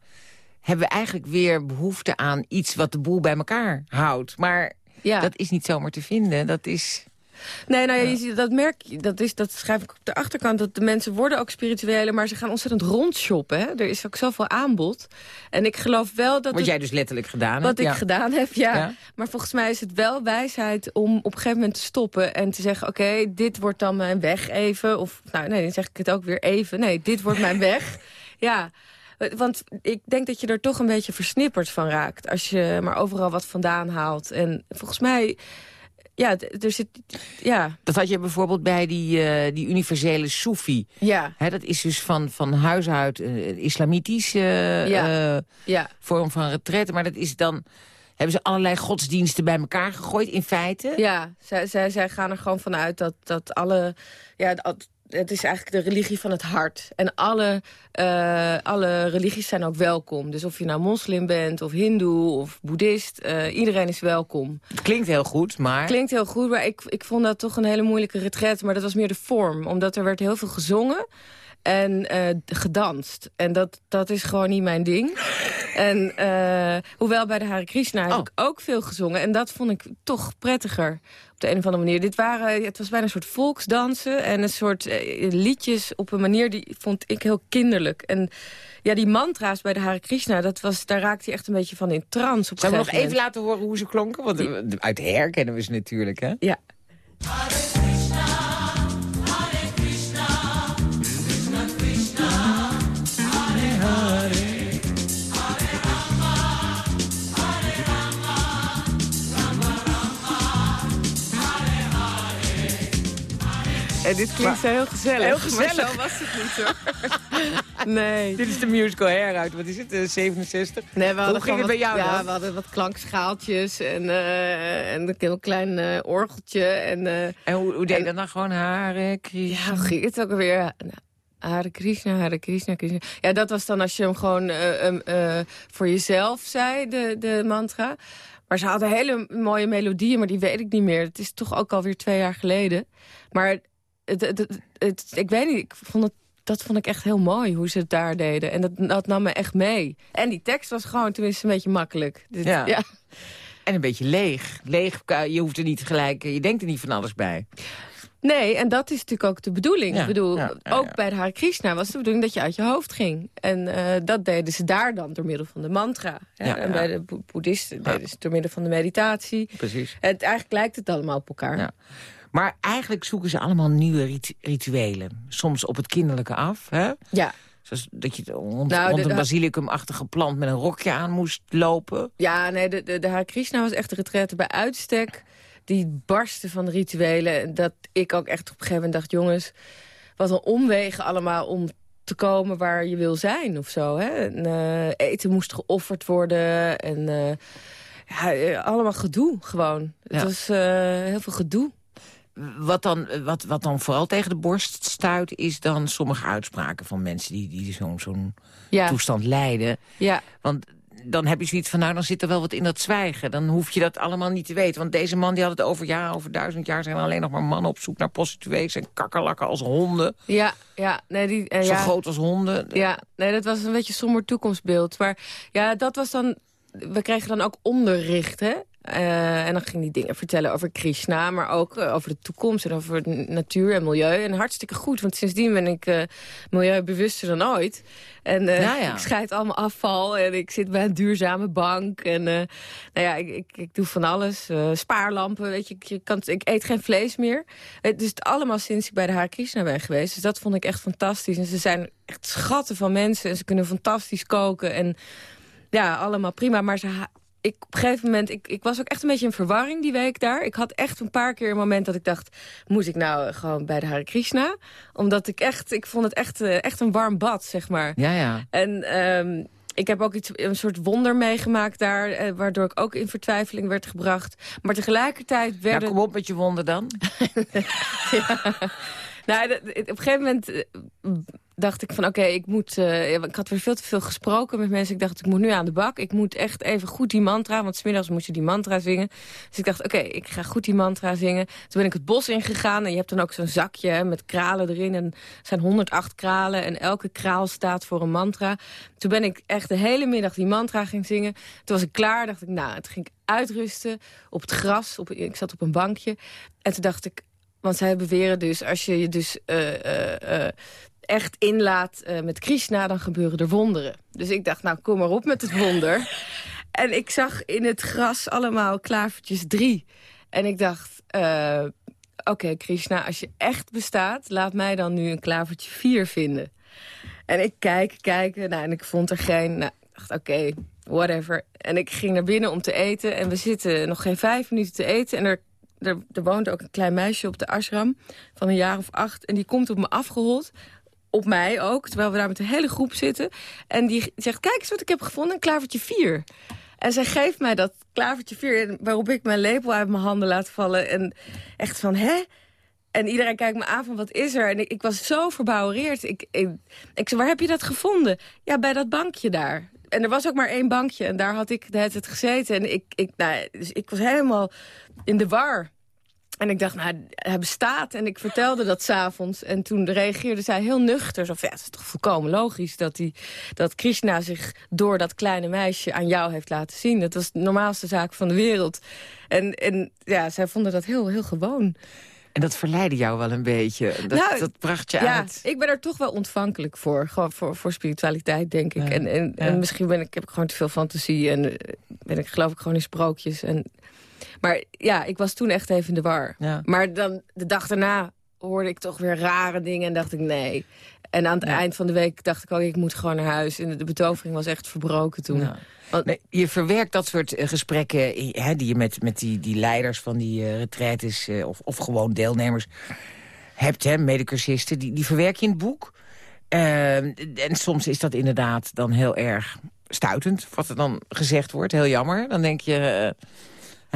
hebben we eigenlijk weer behoefte aan iets wat de boel bij elkaar houdt. Maar ja. dat is niet zomaar te vinden. Dat is... Nee, nou ja, je ziet, dat merk je. Dat, is, dat schrijf ik op de achterkant. Dat de mensen worden ook spiritueler, maar ze gaan ontzettend rondshoppen. Hè? Er is ook zoveel aanbod. En ik geloof wel dat... Wat het, jij dus letterlijk gedaan hebt. Wat ik gedaan heb, ja. Ja. Maar volgens mij is het wel wijsheid om op een gegeven moment te stoppen... en te zeggen, oké, dit wordt dan mijn weg even. Of, nou nee, dan zeg ik het ook weer even. Nee, dit wordt mijn [LAUGHS] weg. Ja, want ik denk dat je er toch een beetje versnipperd van raakt... als je maar overal wat vandaan haalt. En volgens mij... Ja, er zit... Ja. Dat had je bijvoorbeeld bij die, uh, die universele Soefi. Ja. Hè, dat is dus van, van huis uit een islamitische uh, ja. Ja. vorm van retraite. Maar dat is dan... Hebben ze allerlei godsdiensten bij elkaar gegooid, in feite? Ja, zij, zij, zij gaan er gewoon vanuit dat, dat alle... Ja, het is eigenlijk de religie van het hart. En alle, uh, alle religies zijn ook welkom. Dus of je nou moslim bent, of hindoe, of boeddhist... Uh, iedereen is welkom. Het klinkt heel goed, maar... Klinkt heel goed, maar ik, ik vond dat toch een hele moeilijke retret. Maar dat was meer de vorm, omdat er werd heel veel gezongen en uh, gedanst. En dat, dat is gewoon niet mijn ding. En uh, hoewel bij de Hare Krishna heb Oh. ik ook veel gezongen. En dat vond ik toch prettiger op de een of andere manier. Dit waren, het was bijna een soort volksdansen en een soort uh, liedjes op een manier die vond ik heel kinderlijk. En ja, die mantra's bij de Hare Krishna, dat was, daar raakte hij echt een beetje van in trance. Op Zullen we nog even laten horen hoe ze klonken? Want die... uit her kennen we ze natuurlijk, hè? Ja. En dit klinkt zo heel gezellig. Heel gezellig. Maar zo was het niet hoor. [LAUGHS] nee. Dit is de musical hair uit, wat is het, uh, 67? Nee, we Hoe ging het bij jou Ja, dan? we hadden wat klankschaaltjes en, uh, en een heel klein uh, orgeltje. En, en hoe, hoe deed en, dat dan gewoon? Hare Krishna? Ja, hoe ging het ook alweer? Hare Krishna, Hare Krishna, Krishna. Ja, dat was dan als je hem gewoon um, voor jezelf zei, de, de mantra. Maar ze hadden hele mooie melodieën, maar die weet ik niet meer. Het is toch ook alweer twee jaar geleden. Maar het, het, ik weet niet, ik vond het, dat vond ik echt heel mooi hoe ze het daar deden. En dat, dat nam me echt mee. En die tekst was gewoon tenminste een beetje makkelijk. Dus, Ja. ja. En een beetje leeg. Leeg, je hoeft er niet gelijk, je denkt er niet van alles bij. Nee, en dat is natuurlijk ook de bedoeling. Ja, Ik bedoel, ja, ja, ook ja. bij de Hare Krishna was de bedoeling dat je uit je hoofd ging. En uh, dat deden ze daar dan door middel van de mantra. Ja, en ja. bij de bo boeddhisten deden ze het door middel van de meditatie. Precies. Het, eigenlijk lijkt het allemaal op elkaar. Maar eigenlijk zoeken ze allemaal nieuwe rit rituelen. Soms op het kinderlijke af, hè? Ja. Zoals dat je rond, Nou, rond de- een basilicumachtige plant met een rokje aan moest lopen. Ja, nee, de, de, de Hare Krishna was echt de retraite bij uitstek. Die barsten van de rituelen. En Dat ik ook echt op een gegeven moment dacht, jongens... wat een omwegen allemaal om te komen waar je wil zijn of zo. Hè? En, eh, eten moest geofferd worden en eh, ja, eh, allemaal gedoe gewoon. Het was heel veel gedoe. Wat dan, wat, wat dan vooral tegen de borst stuit... is dan sommige uitspraken van mensen die, die zo'n zo'n Ja, toestand lijden. ja, Want dan heb je zoiets van, nou, dan zit er wel wat in dat zwijgen. Dan hoef je dat allemaal niet te weten. Want deze man die had het over, ja, over duizend jaar... zijn alleen nog maar mannen op zoek naar prostituees... en kakkerlakken als honden. ja, ja. Nee, die, eh, Zo ja. groot als honden. Ja, nee, dat was een beetje een somber toekomstbeeld. Maar ja, dat was dan... We kregen dan ook onderricht, hè? Eh, en dan ging die dingen vertellen over Krishna, maar ook eh, over de toekomst en over natuur en milieu. En hartstikke goed, want sindsdien ben ik eh, milieubewuster dan ooit. En Ja, [LAUGHS] ik scheid allemaal afval en ik zit bij een duurzame bank. En nou ja, ik, ik, ik doe van alles. Spaarlampen, weet je, ik, kan, ik eet geen vlees meer. Het is het allemaal sinds ik bij de Hare Krishna ben geweest. Dus dat vond ik echt fantastisch. En ze zijn echt schatten van mensen en ze kunnen fantastisch koken. En ja, allemaal prima. Maar ze, ik, op een gegeven moment, ik, ik was ook echt een beetje in verwarring die week daar. Ik had echt een paar keer een moment dat ik dacht... moet ik nou gewoon bij de Hare Krishna? Omdat ik echt, ik vond het echt, eh, echt een warm bad, zeg maar. Ja, ja. En ehm, ik heb ook iets, een soort wonder meegemaakt daar... eh, waardoor ik ook in vertwijfeling werd gebracht. Maar tegelijkertijd Nou, werden... kom op met je wonden dan. [LAUGHS] [LAUGHS] [LAUGHS] Nou, op een gegeven moment eh, dacht ik van oké, ik moet... eh, ik had weer veel te veel gesproken met mensen. Ik dacht, ik moet nu aan de bak. Ik moet echt even goed die mantra, want smiddags moest je die mantra zingen. Dus ik dacht, oké, ik ga goed die mantra zingen. Toen ben ik het bos ingegaan en je hebt dan ook zo'n zakje met kralen erin. En er zijn 108 kralen en elke kraal staat voor een mantra. Toen ben ik echt de hele middag die mantra ging zingen. Toen was ik klaar, dacht ik, nou, het ging uitrusten op het gras. Op, ik zat op een bankje. En toen dacht ik, want zij beweren dus, als je je dus eh, eh, eh, echt inlaat met Krishna, dan gebeuren er wonderen. Dus ik dacht, nou, kom maar op met het wonder. [LAUGHS] en ik zag in het gras allemaal klavertjes drie. En ik dacht, oké Krishna, als je echt bestaat, laat mij dan nu een klavertje vier vinden. En ik kijk, kijk, nou, en ik vond er geen. Nou, ik dacht, oké, whatever. En ik ging naar binnen om te eten. En we zitten nog geen vijf minuten te eten. En er, er, er woont ook een klein meisje op de ashram van een jaar of acht. En die komt op me afgerold. Op mij ook, terwijl we daar met een hele groep zitten. En die zegt, kijk eens wat ik heb gevonden, een klavertje vier. En zij geeft mij dat klavertje vier, waarop ik mijn lepel uit mijn handen laat vallen. En echt van, hè? En iedereen kijkt me aan van, wat is er? En ik, ik was zo verbouwereerd. Ik, ik, zei, waar heb je dat gevonden? Ja, bij dat bankje daar. En er was ook maar één bankje. En daar had ik tijd gezeten. En ik, ik, nou, dus ik was helemaal in de war. En ik dacht, nou, hij bestaat. En ik vertelde dat s'avonds. En toen reageerde zij heel nuchter. Zo van, ja, het is toch volkomen logisch dat, die, dat Krishna zich door dat kleine meisje aan jou heeft laten zien. Dat was de normaalste zaak van de wereld. En, en ja, zij vonden dat heel, heel gewoon. En dat verleidde jou wel een beetje. Dat, Nou, dat bracht je Ja, uit. ik ben er toch wel ontvankelijk voor. Gewoon voor, voor spiritualiteit, denk ik. Ja, En, en, ja. en misschien ben ik, heb ik gewoon te veel fantasie. En eh, ben ik geloof ik gewoon in sprookjes. En, maar ja, ik was toen echt even in de war. Ja. Maar dan de dag daarna hoorde ik toch weer rare dingen. En dacht ik, nee. En aan het Ja. eind van de week dacht ik ook, ik moet gewoon naar huis. En de betovering was echt verbroken toen. Ja. Want- Nee, je verwerkt dat soort eh, gesprekken eh, hè, die je met, met die, die leiders van die eh retraites... of, of gewoon deelnemers hebt, hè, medecursisten, die, die verwerk je in het boek. Eh, en soms is dat inderdaad dan heel erg stuitend, wat er dan gezegd wordt. Heel jammer. Dan denk je...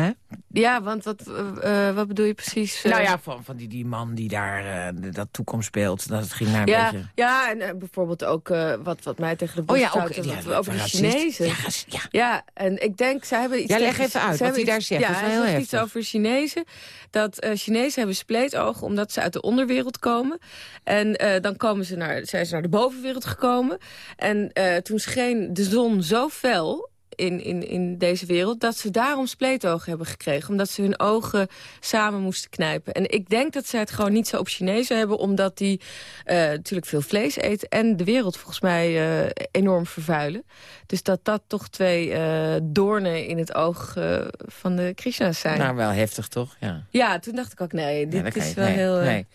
hè? Ja, want wat, eh, eh, wat bedoel je precies? eh? Nou ja, van, van die, die man die daar dat toekomst speelt. Dat het ging naar een Ja, beetje... ja, en bijvoorbeeld ook wat, wat mij tegen de Oh ja, ook stuitte, ja, wat- over de. Chinezen. Ja, ja. Ja, en ik denk, zij hebben iets... Ja, leg tegen- even uit wat hij daar zegt. Ja, Dat is wel hij heel zegt iets over Chinezen. Dat Chinezen hebben spleetogen omdat ze uit de onderwereld komen. En dan komen ze naar, zijn ze naar de bovenwereld gekomen. En toen scheen de zon zo fel in, in, in deze wereld... dat ze daarom spleetogen hebben gekregen. Omdat ze hun ogen samen moesten knijpen. En ik denk dat zij het gewoon niet zo op Chinezen hebben... omdat die eh, natuurlijk veel vlees eten... en de wereld volgens mij eh, enorm vervuilen. Dus dat dat toch twee eh, doornen in het oog van de Krishna's zijn. Nou, wel heftig toch? Ja. ja, toen dacht ik ook, nee, dit is wel nee, heel... nee.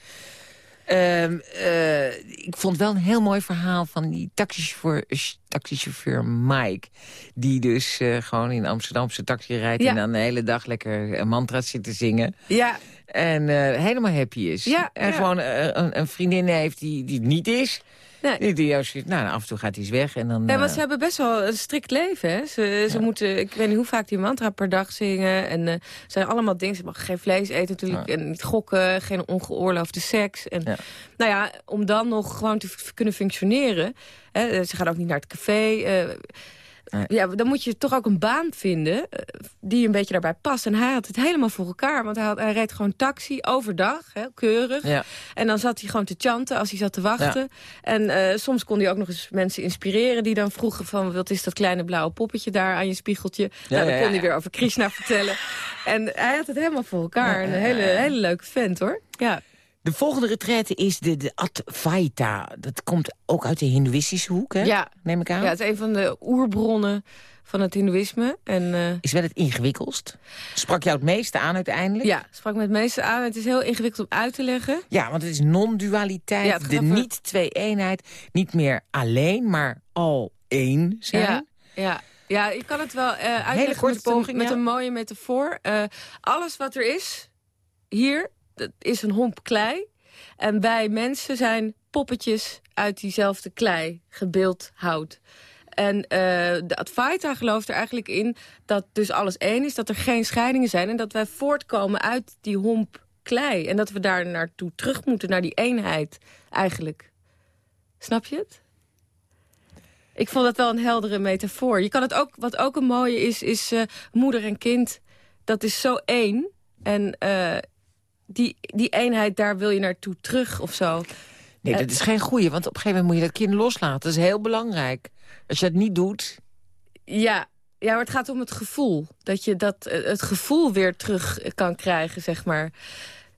Ehm, eh, ik vond wel een heel mooi verhaal van die taxichauffeur, eh, taxichauffeur Mike. Die dus eh, gewoon in Amsterdamse taxi rijdt... Ja. en dan de hele dag lekker mantra's zit te zingen. Ja, En helemaal happy is. Ja, en ja. gewoon een, een vriendin heeft die, die het niet is. Nee. Die, juist, nou, af en toe gaat hij eens weg en dan... Ja, want eh, ze hebben best wel een strikt leven. Hè? Ze, ze moeten, ik weet niet hoe vaak die mantra per dag zingen. En eh zijn allemaal dingen. Ze mogen geen vlees eten natuurlijk. En niet gokken, geen ongeoorloofde seks. En, Ja. Nou ja, om dan nog gewoon te kunnen functioneren. Hè? Ze gaan ook niet naar het café. eh, Nee. Ja, dan moet je toch ook een baan vinden eh, die een beetje daarbij past. En hij had het helemaal voor elkaar. Want hij, had, hij reed gewoon taxi overdag, hè, keurig. Ja. En dan zat hij gewoon te chanten als hij zat te wachten. En eh, soms kon hij ook nog eens mensen inspireren... die dan vroegen van, wat is dat kleine blauwe poppetje daar aan je spiegeltje? nou, dan ja, kon ja, hij weer over Krishna vertellen. En hij had het helemaal voor elkaar. Een hele, hele leuke vent, hoor. Ja. De volgende retraite is de, de Advaita. Dat komt ook uit de hindoeïstische hoek, hè? Ja. Neem ik aan. ja, het is een van de oerbronnen van het hindoeïsme. En eh, Is wel het ingewikkeldst. Sprak jou het meeste aan uiteindelijk? ja, sprak met het meeste aan. Het is heel ingewikkeld om uit te leggen. Ja, want het is non-dualiteit, Ja, de over- niet-twee-eenheid. Niet meer alleen, maar al één zijn. Ja, ja. ja, je kan het wel eh uitleggen korte met, een- poging, met ja. een mooie metafoor. Eh, alles wat er is, hier, dat is een homp klei. En wij mensen zijn poppetjes uit diezelfde klei, gebeeld hout. En eh, de Advaita gelooft er eigenlijk in dat dus alles één is, dat er geen scheidingen zijn... en dat wij voortkomen uit die homp klei. En dat we daar naartoe terug moeten, naar die eenheid eigenlijk. Snap je het? Ik vond dat wel een heldere metafoor. Je kan het ook, wat ook een mooie is, is eh, moeder en kind. Dat is zo één. En eh, die, die eenheid, daar wil je naartoe terug of zo. Nee, dat is geen goeie, want op een gegeven moment moet je dat kind loslaten. Dat is heel belangrijk. Als je dat niet doet... Ja, ja maar het gaat om het gevoel. Dat je dat, eh, het gevoel weer terug kan krijgen, zeg maar.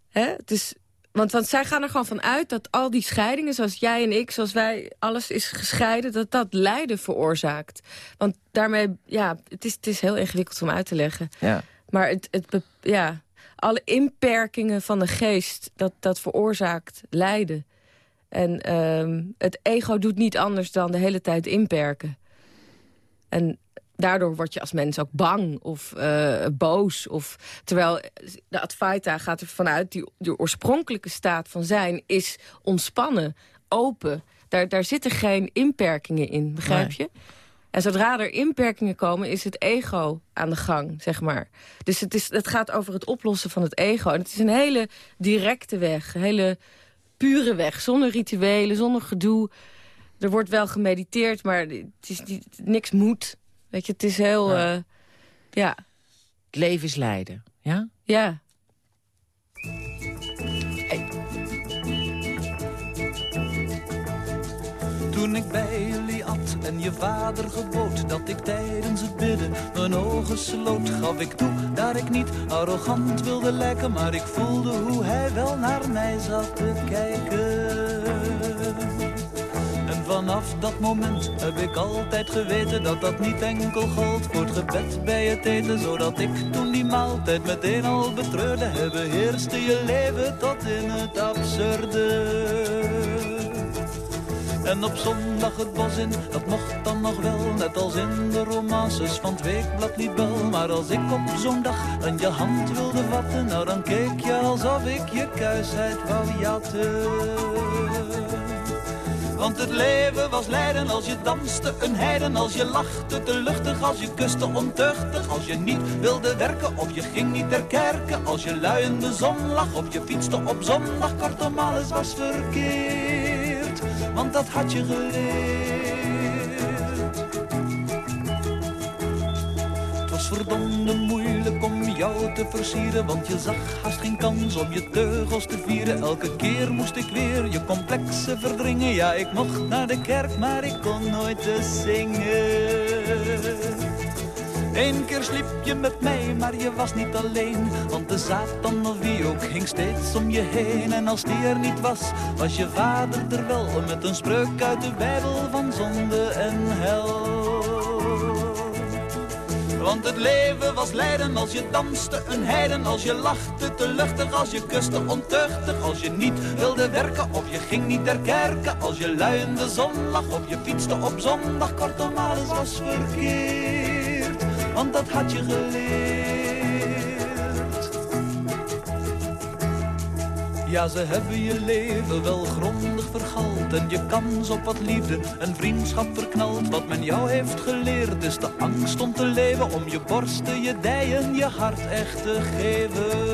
Hè? Dus, want, want zij gaan er gewoon van uit dat al die scheidingen... zoals jij en ik, zoals wij, alles is gescheiden... dat dat lijden veroorzaakt. Want daarmee, ja, het is, het is heel ingewikkeld om uit te leggen. Ja. Maar het, het, ja, alle inperkingen van de geest, dat, dat veroorzaakt lijden. En ehm, het ego doet niet anders dan de hele tijd inperken. En daardoor word je als mens ook bang of eh, boos. Of, terwijl de Advaita gaat er vanuit, die, de oorspronkelijke staat van zijn... is ontspannen, open. Daar, daar zitten geen inperkingen in, begrijp je? En zodra er inperkingen komen, is het ego aan de gang, zeg maar. Dus het, is, het gaat over het oplossen van het ego. En het is een hele directe weg, een hele pure weg. Zonder rituelen, zonder gedoe. Er wordt wel gemediteerd, maar het is niet, niks moet. Weet je, het is heel... Ja. Ja, ja. Het leven is lijden. Ja? ja. Toen ik bij je vader gebood dat ik tijdens het bidden mijn ogen sloot, gaf ik toe dat ik niet arrogant wilde lijken, maar ik voelde hoe hij wel naar mij zat te kijken. En vanaf dat moment heb ik altijd geweten dat dat niet enkel gold voor het gebed bij het eten, zodat ik toen die maaltijd meteen al betreurde, hebben heerste je leven tot in het absurde. En op zondag het bos in, dat mocht dan nog wel. Net als in de romances van het weekblad Libel Maar als ik op zo'n dag aan je hand wilde vatten Nou dan keek je alsof ik je kuisheid wou jatten. Want het leven was lijden als je danste, een heiden als je lachte, te luchtig als je kuste, ontuchtig als je niet wilde werken. Of je ging niet ter kerken, als je lui in de zon lag. Of je fietste op zondag, kortom alles was verkeerd, want dat had je geleerd. Het was verdomde moeilijk om jou te versieren, want je zag haast geen kans om je teugels te vieren. Elke keer moest ik weer je complexen verdringen. Ja, ik mocht naar de kerk, maar ik kon nooit te zingen. Eén keer sliep je met mij, maar je was niet alleen. Want de Satan of wie ook ging steeds om je heen. En als die er niet was, was je vader er wel. Met een spreuk uit de Bijbel van zonde en hel. Want het leven was lijden als je danste, een heiden als je lachte, te luchtig als je kuste, ontuchtig als je niet wilde werken of je ging niet ter kerken, als je lui zon lag of je fietste op zondag, kortom alles was verkeerd, want dat had je geleerd. Ja, ze hebben je leven wel grondig vergald en je kans op wat liefde, een vriendschap verknalt. Wat men jou heeft geleerd is de angst om te leven, om je borsten, je dijen, je hart echt te geven.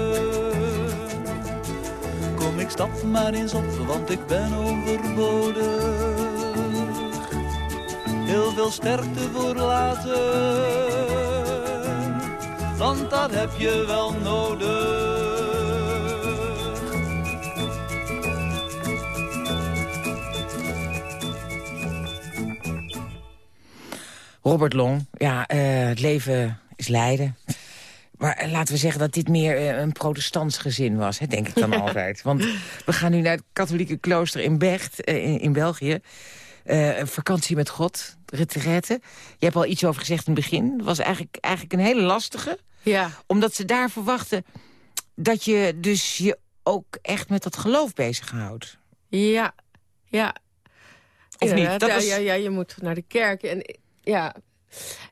Kom, ik stap maar eens op, want ik ben overbodig. Heel veel sterkte voor later, want dat heb je wel nodig. Robert Long, ja, eh, het leven is lijden. Maar eh, laten we zeggen dat dit meer eh, een protestants gezin was, hè, denk ik dan [LAUGHS] altijd. Want we gaan nu naar het katholieke klooster in Becht, in, in België. Eh, een vakantie met God, retraite. Je hebt al iets over gezegd in het begin. Het was eigenlijk, eigenlijk een hele lastige. Ja, Omdat ze daar verwachten dat je dus je ook echt met dat geloof bezighoudt. ja, ja. Of niet? Dat ja, was- ja, ja, je moet naar de kerk. En ja,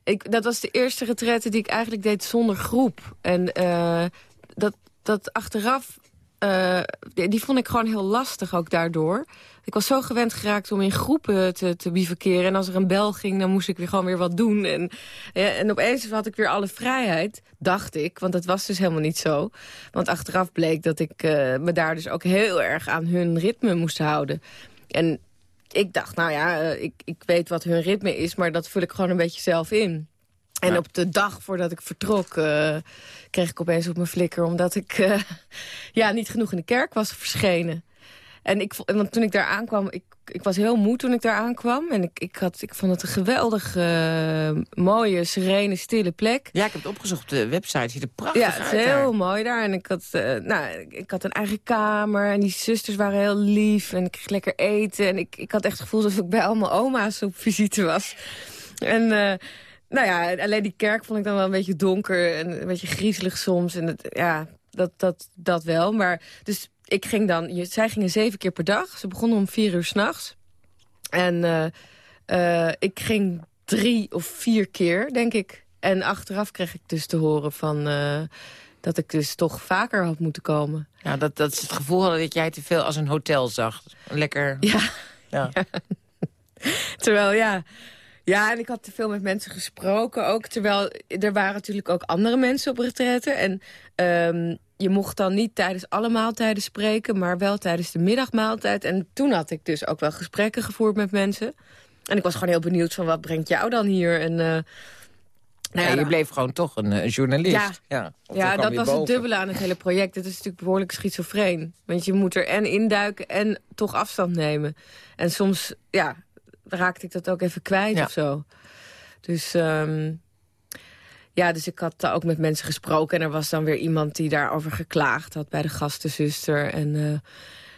ik, dat was de eerste retraite die ik eigenlijk deed zonder groep. En eh, dat, dat achteraf, eh, die, die vond ik gewoon heel lastig ook daardoor. Ik was zo gewend geraakt om in groepen te, te. En als er een bel ging, dan moest ik weer gewoon weer wat doen. En, en opeens had ik weer alle vrijheid, dacht ik. Want dat was dus helemaal niet zo. Want achteraf bleek dat ik eh, me daar dus ook heel erg aan hun ritme moest houden. En ik dacht, nou ja, eh, ik, ik weet wat hun ritme is... maar dat vul ik gewoon een beetje zelf in. En op de dag voordat ik vertrok, eh, kreeg ik opeens op mijn flikker... omdat ik eh, [LAUGHS] ja, niet genoeg in de kerk was verschenen. En ik, want toen ik daar aankwam, ik, ik was heel moe toen ik daar aankwam. En ik, ik, had, ik vond het een geweldig eh, mooie, serene, stille plek. Ja, ik heb het opgezocht op de website. Ziet er prachtig Ja, het uit is daar. heel mooi daar. En ik had, nou, ik had een eigen kamer. En die zusters waren heel lief. En ik kreeg lekker eten. En ik, ik had echt het gevoel alsof ik bij allemaal oma's op visite was. En nou ja, alleen die kerk vond ik dan wel een beetje donker. En een beetje griezelig soms. En het, ja, dat, dat, dat wel. Maar dus ik ging dan... je- Zij gingen zeven keer per dag. Ze begonnen om vier uur s'nachts. En eh, eh, ik ging drie of vier keer, denk ik. En achteraf kreeg ik dus te horen van... eh, dat ik dus toch vaker had moeten komen. Ja, dat, dat ze het gevoel hadden dat jij te veel als een hotel zag. Lekker... Ja, Ja. [LAUGHS] terwijl ja... Ja, en ik had te veel met mensen gesproken ook. Terwijl er waren natuurlijk ook andere mensen op retraite. En ehm, je mocht dan niet tijdens alle maaltijden spreken... maar wel tijdens de middagmaaltijd. En toen had ik dus ook wel gesprekken gevoerd met mensen. En ik was gewoon heel benieuwd van wat brengt jou dan hier? En, eh, nou Ja, ja, je dan- bleef gewoon toch een, eh, journalist. Ja. ja, dat was het dubbele aan het hele project. Het is natuurlijk behoorlijk schizofreen. Want je moet er en induiken en toch afstand nemen. En soms, ja, raakte ik dat ook even kwijt Ja. of zo. Dus, ehm, ja, dus ik had daar ook met mensen gesproken. En er was dan weer iemand die daarover geklaagd had bij de gastenzuster. En eh,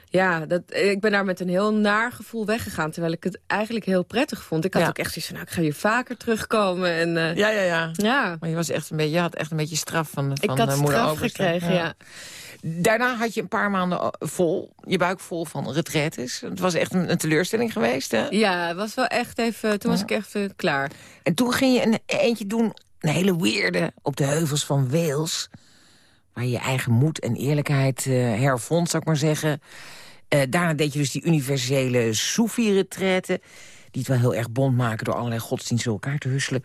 ja, dat, ik ben daar met een heel naar gevoel weggegaan. Terwijl ik het eigenlijk heel prettig vond. Ik had Ja. ook echt zoiets van, nou, ik ga hier vaker terugkomen. En eh, Ja, ja, ja. ja, Maar je, was echt een beetje, je had echt een beetje straf van, ik van had eh, moeder straf gekregen, ja. Daarna had je een paar maanden eh, vol, je buik vol van retraites. Het was echt een, een teleurstelling geweest, hè? Ja, het was wel echt even. Toen was ik echt eh, klaar. En toen ging je een eentje doen, een hele weirde, op de heuvels van Wales. Waar je je eigen moed en eerlijkheid eh, hervond, zou ik maar zeggen. Daarna deed je dus die universele Soefi-retraite... die het wel heel erg bond maken door allerlei godsdiensten elkaar te husselen.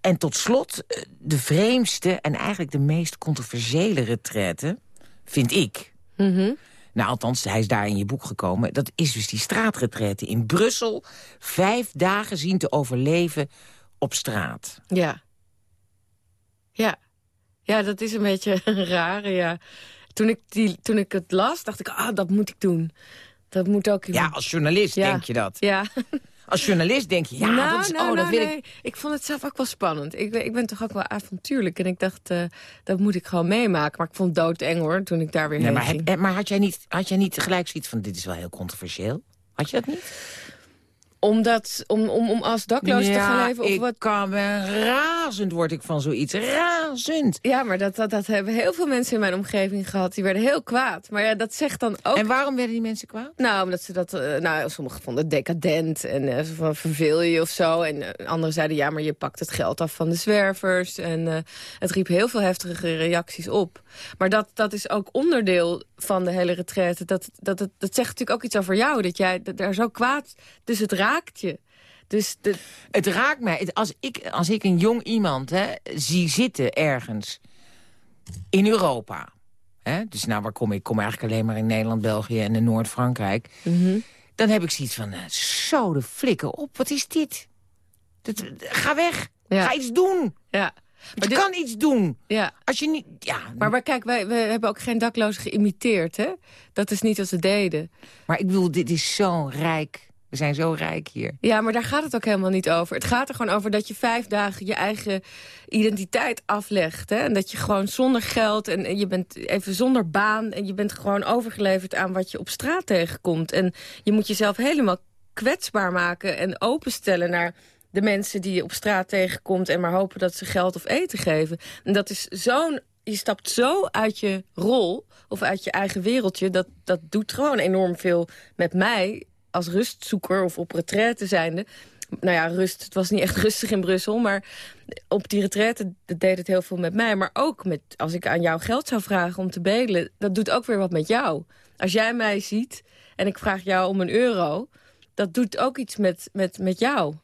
En tot slot de vreemdste en eigenlijk de meest controversiële retraite, vind ik... Mhm. Nou, althans, hij is daar in je boek gekomen. Dat is dus die straatretraite in Brussel. Vijf dagen zien te overleven op straat. Ja. Ja. Ja, dat is een beetje [LAUGHS] rare, ja. Toen ik, die, toen ik het las, dacht ik, ah, dat moet ik doen. Dat moet ook Ja, als journalist Ja. denk je dat. Ja. [LAUGHS] Als journalist denk je, ja, nou, dat is, nou, oh, dat nou, wil nee. ik. Ik vond het zelf ook wel spannend. Ik, ben- ik ben toch ook wel avontuurlijk. En ik dacht, eh, dat moet ik gewoon meemaken. Maar ik vond het doodeng hoor, toen ik daar weer Nee, heen maar, ging. heb- eh, maar had, jij niet, had jij niet gelijk zoiets van, dit is wel heel controversieel? Had je dat niet? Omdat, om, om, om als dakloos te gaan leven? Of ik wat? kan ben razend word ik van zoiets. Razend. Ja, maar dat, dat, dat hebben heel veel mensen in mijn omgeving gehad. Die werden heel kwaad. Maar ja, dat zegt dan ook... En waarom werden die mensen kwaad? Nou, omdat ze dat... eh, nou, sommigen vonden het decadent en eh, van verveel je of zo. En eh, anderen zeiden, ja, maar je pakt het geld af van de zwervers. En het riep heel veel heftige reacties op. Maar dat, dat is ook onderdeel van de hele retraite. Dat, dat, dat, dat zegt natuurlijk ook iets over jou. Dat jij dat daar zo kwaad... Dus het raakt je. Dus de, Het raakt mij. Als ik, als ik een jong iemand hè, zie zitten ergens in Europa... Hè, dus nou, waar kom ik? Ik kom eigenlijk alleen maar in Nederland, België en in Noord-Frankrijk. Dan heb ik zoiets van, eh, zo de flikker op, wat is dit? Dat, ga weg, Ja. ga iets doen. ja. Je dit- kan iets doen. ja. Als je niet... Ja, Maar, maar kijk, wij, wij hebben ook geen daklozen geïmiteerd, hè? Dat is niet wat ze deden. maar ik bedoel, dit is zo rijk. We zijn zo rijk hier. Ja, maar daar gaat het ook helemaal niet over. Het gaat er gewoon over dat je vijf dagen je eigen identiteit aflegt. Hè? En dat je gewoon zonder geld en, en je bent even zonder baan... en je bent gewoon overgeleverd aan wat je op straat tegenkomt. En je moet jezelf helemaal kwetsbaar maken en openstellen naar de mensen die je op straat tegenkomt... en maar hopen dat ze geld of eten geven. En dat is zo'n... Je stapt zo uit je rol of uit je eigen wereldje. Dat, dat doet gewoon enorm veel met mij als rustzoeker of op retraite zijnde. Nou ja, rust, het was niet echt [LAUGHS] rustig in Brussel, maar op die retraite deed het heel veel met mij. Maar ook met, als ik aan jou geld zou vragen om te bedelen, dat doet ook weer wat met jou. Als jij mij ziet en ik vraag jou om een euro, dat doet ook iets met, met, met jou.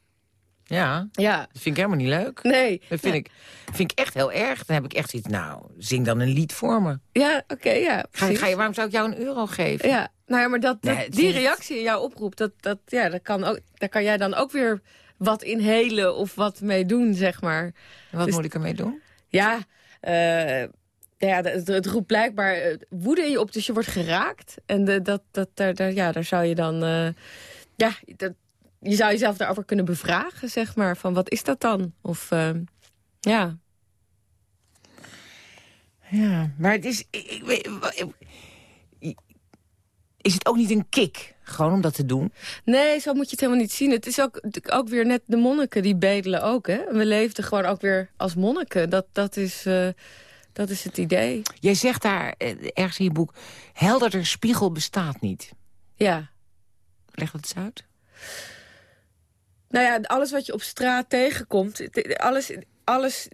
Ja, Ja, dat vind ik helemaal niet leuk. nee. Dat vind, ik, vind ik echt heel erg. Dan heb ik echt iets, nou, zing dan een lied voor me. Ja, oké, ja. Ga, ga je, waarom zou ik jou een euro geven? Ja, nou ja, maar dat, dat- Nee, het die reactie in jou oproept, dat, dat, ja, dat kan ook, daar kan jij dan ook weer wat in helen of wat mee doen, zeg maar. En Wat Dus- moet ik ermee doen? Ja, eh, ja het, het roept blijkbaar eh, woede in je op, dus je wordt geraakt. En de, dat, dat, daar, daar, ja, daar zou je dan... eh, ja, dat, je zou jezelf daarover kunnen bevragen, zeg maar. Van wat is dat dan? Of, eh, ja... Ja, maar het is... Ik, ik- is het ook niet een kick, gewoon om dat te doen? Nee, zo moet je het helemaal niet zien. Het is ook, ook weer net de monniken, die bedelen ook, hè. We leefden gewoon ook weer als monniken. Dat, dat, is, eh, dat is het idee. Jij zegt daar eh, ergens in je boek... helderder spiegel bestaat niet. Ja. Leg dat eens uit. Nou ja, alles wat je op straat tegenkomt, alles, alles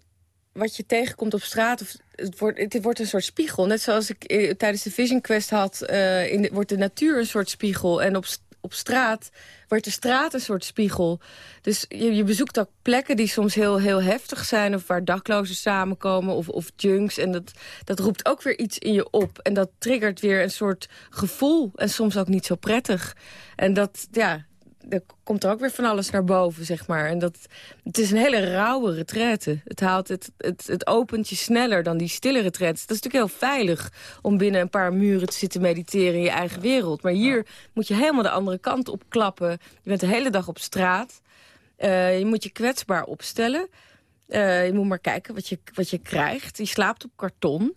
wat je tegenkomt op straat, of het, wordt, het wordt een soort spiegel. Net zoals ik eh, tijdens de Vision Quest had, eh, in wordt de natuur een soort spiegel. En op, op straat wordt de straat een soort spiegel. Dus je, je bezoekt ook plekken die soms heel, heel heftig zijn... of waar daklozen samenkomen of, of junks. En dat, dat roept ook weer iets in je op. En dat triggert weer een soort gevoel. En soms ook niet zo prettig. En dat, ja, er komt er ook weer van alles naar boven, zeg maar. En dat, het is een hele rauwe retraite. Het, haalt het, het, het opent je sneller dan die stille retraites. Dat is natuurlijk heel veilig om binnen een paar muren te zitten mediteren in je eigen wereld. Maar hier moet je helemaal de andere kant op klappen. Je bent de hele dag op straat. Eh, je moet je kwetsbaar opstellen. Eh, je moet maar kijken wat je, wat je krijgt. Je slaapt op karton.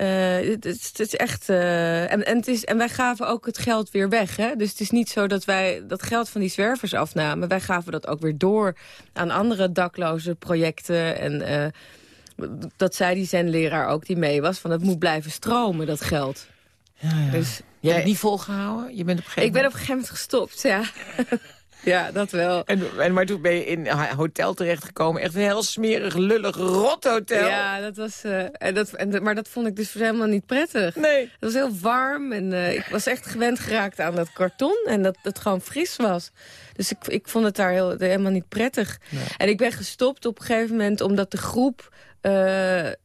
Eh, het, is, het is echt... eh, en, en, het is, en wij gaven ook het geld weer weg. Hè? Dus het is niet zo dat wij dat geld van die zwervers afnamen. Wij gaven dat ook weer door aan andere dakloze projecten. En eh, dat zei die zenleraar ook die mee was. Van het moet blijven stromen, dat geld. Dus, Je hebt het niet volgehouden? Je bent op een gegeven ik ben op een gegeven moment gestopt, ja. [LAUGHS] ja, dat wel. En, en, maar toen ben je in een hotel terechtgekomen. Echt een heel smerig, lullig, rot hotel. Ja, dat was, eh, en dat, en, maar dat vond ik dus helemaal niet prettig. Nee. Het was heel warm en eh, ik was echt gewend geraakt aan dat karton. En dat het gewoon fris was. Dus ik, ik vond het daar heel, helemaal niet prettig. En ik ben gestopt op een gegeven moment omdat de groep eh,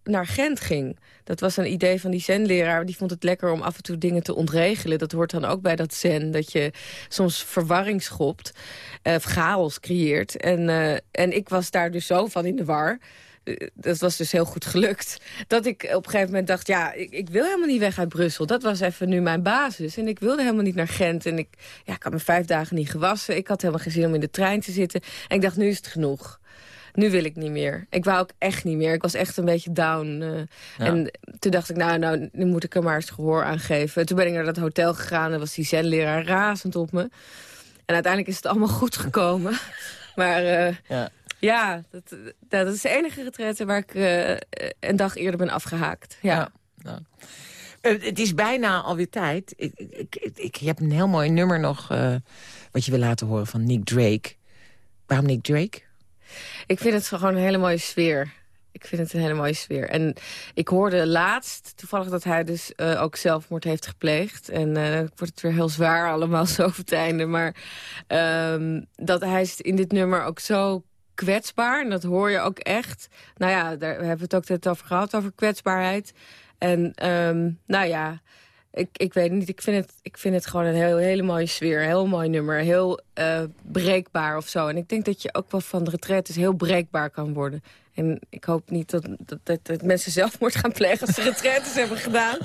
naar Gent ging. Dat was een idee van die zenleraar. Die vond het lekker om af en toe dingen te ontregelen. Dat hoort dan ook bij dat zen. Dat je soms verwarring schopt. eh, of chaos creëert. En, eh, en ik was daar dus zo van in de war eh, dat was dus heel goed gelukt. Dat ik op een gegeven moment dacht, ja, ik, ik wil helemaal niet weg uit Brussel. Dat was even nu mijn basis. En ik wilde helemaal niet naar Gent. En ik, ja, ik had me vijf dagen niet gewassen. Ik had helemaal geen zin om in de trein te zitten. En ik dacht, nu is het genoeg. Nu wil ik niet meer. Ik wou ook echt niet meer. Ik was echt een beetje down. eh. En toen dacht ik, nou, nou, nu moet ik er maar eens gehoor aan geven. Toen ben ik naar dat hotel gegaan en was die zenleraar razend op me. En uiteindelijk is het allemaal [LAUGHS] goed gekomen. [LAUGHS] maar uh, ja, ja dat, dat, is de enige retraite waar ik uh, een dag eerder ben afgehaakt. Ja. ja. het is bijna alweer tijd. Ik, ik, ik, ik, heb een heel mooi nummer nog wat je wil laten horen van Nick Drake. Waarom Nick Drake? Ik vind het gewoon een hele mooie sfeer. Ik vind het een hele mooie sfeer. En ik hoorde laatst toevallig dat hij dus uh, ook zelfmoord heeft gepleegd. En uh, wordt het weer heel zwaar allemaal zo over het einde. Maar um, dat hij in dit nummer ook zo kwetsbaar. En dat hoor je ook echt. Nou ja, daar hebben we het ook net over gehad, over kwetsbaarheid. En um, nou ja, ik, ik weet niet, ik vind het, ik vind het gewoon een heel, hele mooie sfeer. Een heel mooi nummer, heel uh, breekbaar of zo. En ik denk dat je ook wel van de retraites heel breekbaar kan worden. En ik hoop niet dat, dat, dat, dat mensen zelfmoord gaan plegen als ze retraites [LAUGHS] hebben gedaan.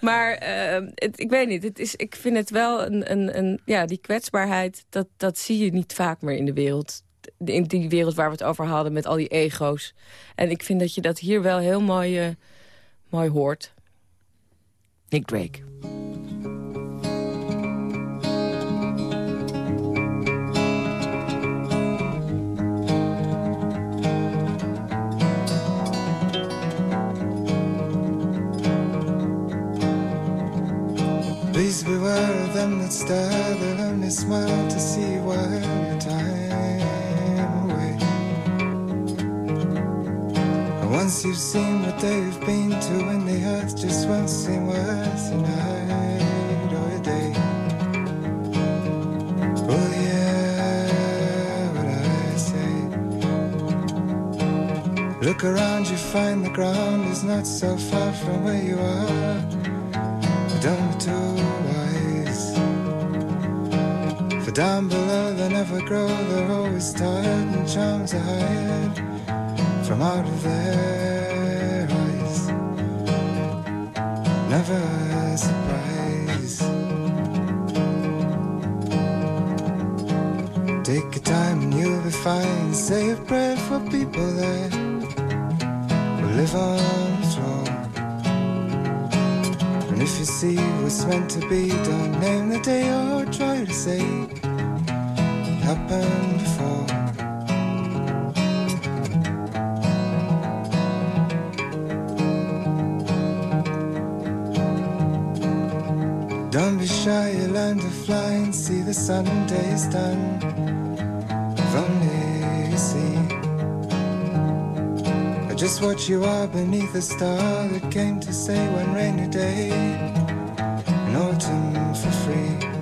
Maar uh, het, ik weet niet, het is, ik vind het wel een, een, een... Ja, die kwetsbaarheid, dat, dat zie je niet vaak meer in de wereld. In die wereld waar we het over hadden met al die ego's. En ik vind dat je dat hier wel heel mooi, uh, mooi hoort. Nick Drake. Please beware of them that stare, they'll only smile to see you while your once you've seen what they've been to, and the earth just won't seem worth a night or a day. Oh yeah, what I say. Look around, you find the ground is not so far from where you are. But Don't be too wise. For down below they never grow, they're always tired and charms are hired from out of their eyes. Never a surprise. Take your time and you'll be fine. Say a prayer for people that will live on floor. And if you see what's meant to be, don't name the day or try to say it happened learn to fly and see the Sunday's done. If only you see just what you are beneath a star that came to say one rainy day in autumn for free.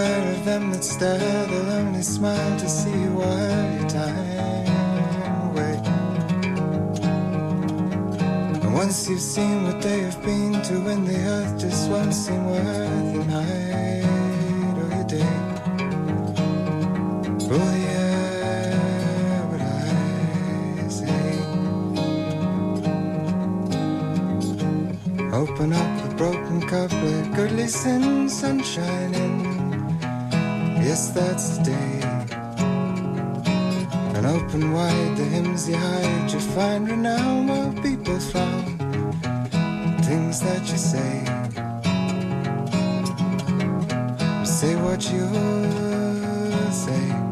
Beware of them that stare, they'll only smile to see you while your time away. And once you've seen what they have been to, when the earth just won't seem worth a night or a day. Oh yeah, what I say. Open up broken cup, let goodly sin sunshine in. Yes, that's the day. And open wide the hymns you hide, you find renown while people frown. Things that you say. Say what you say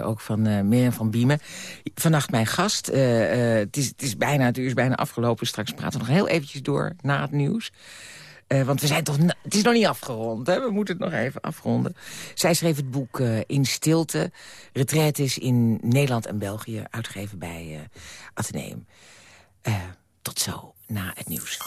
ook van eh Mirjam van Biemen. Vannacht mijn gast. Eh, eh, het, is, het, is bijna, het uur is bijna afgelopen. Straks praten we nog heel eventjes door na het nieuws. Want we zijn toch, het is nog niet afgerond, hè? we moeten het nog even afronden. Zij schreef het boek eh, In Stilte. Retraites in Nederland en België, uitgegeven bij eh Atheneum. Tot zo, na het nieuws.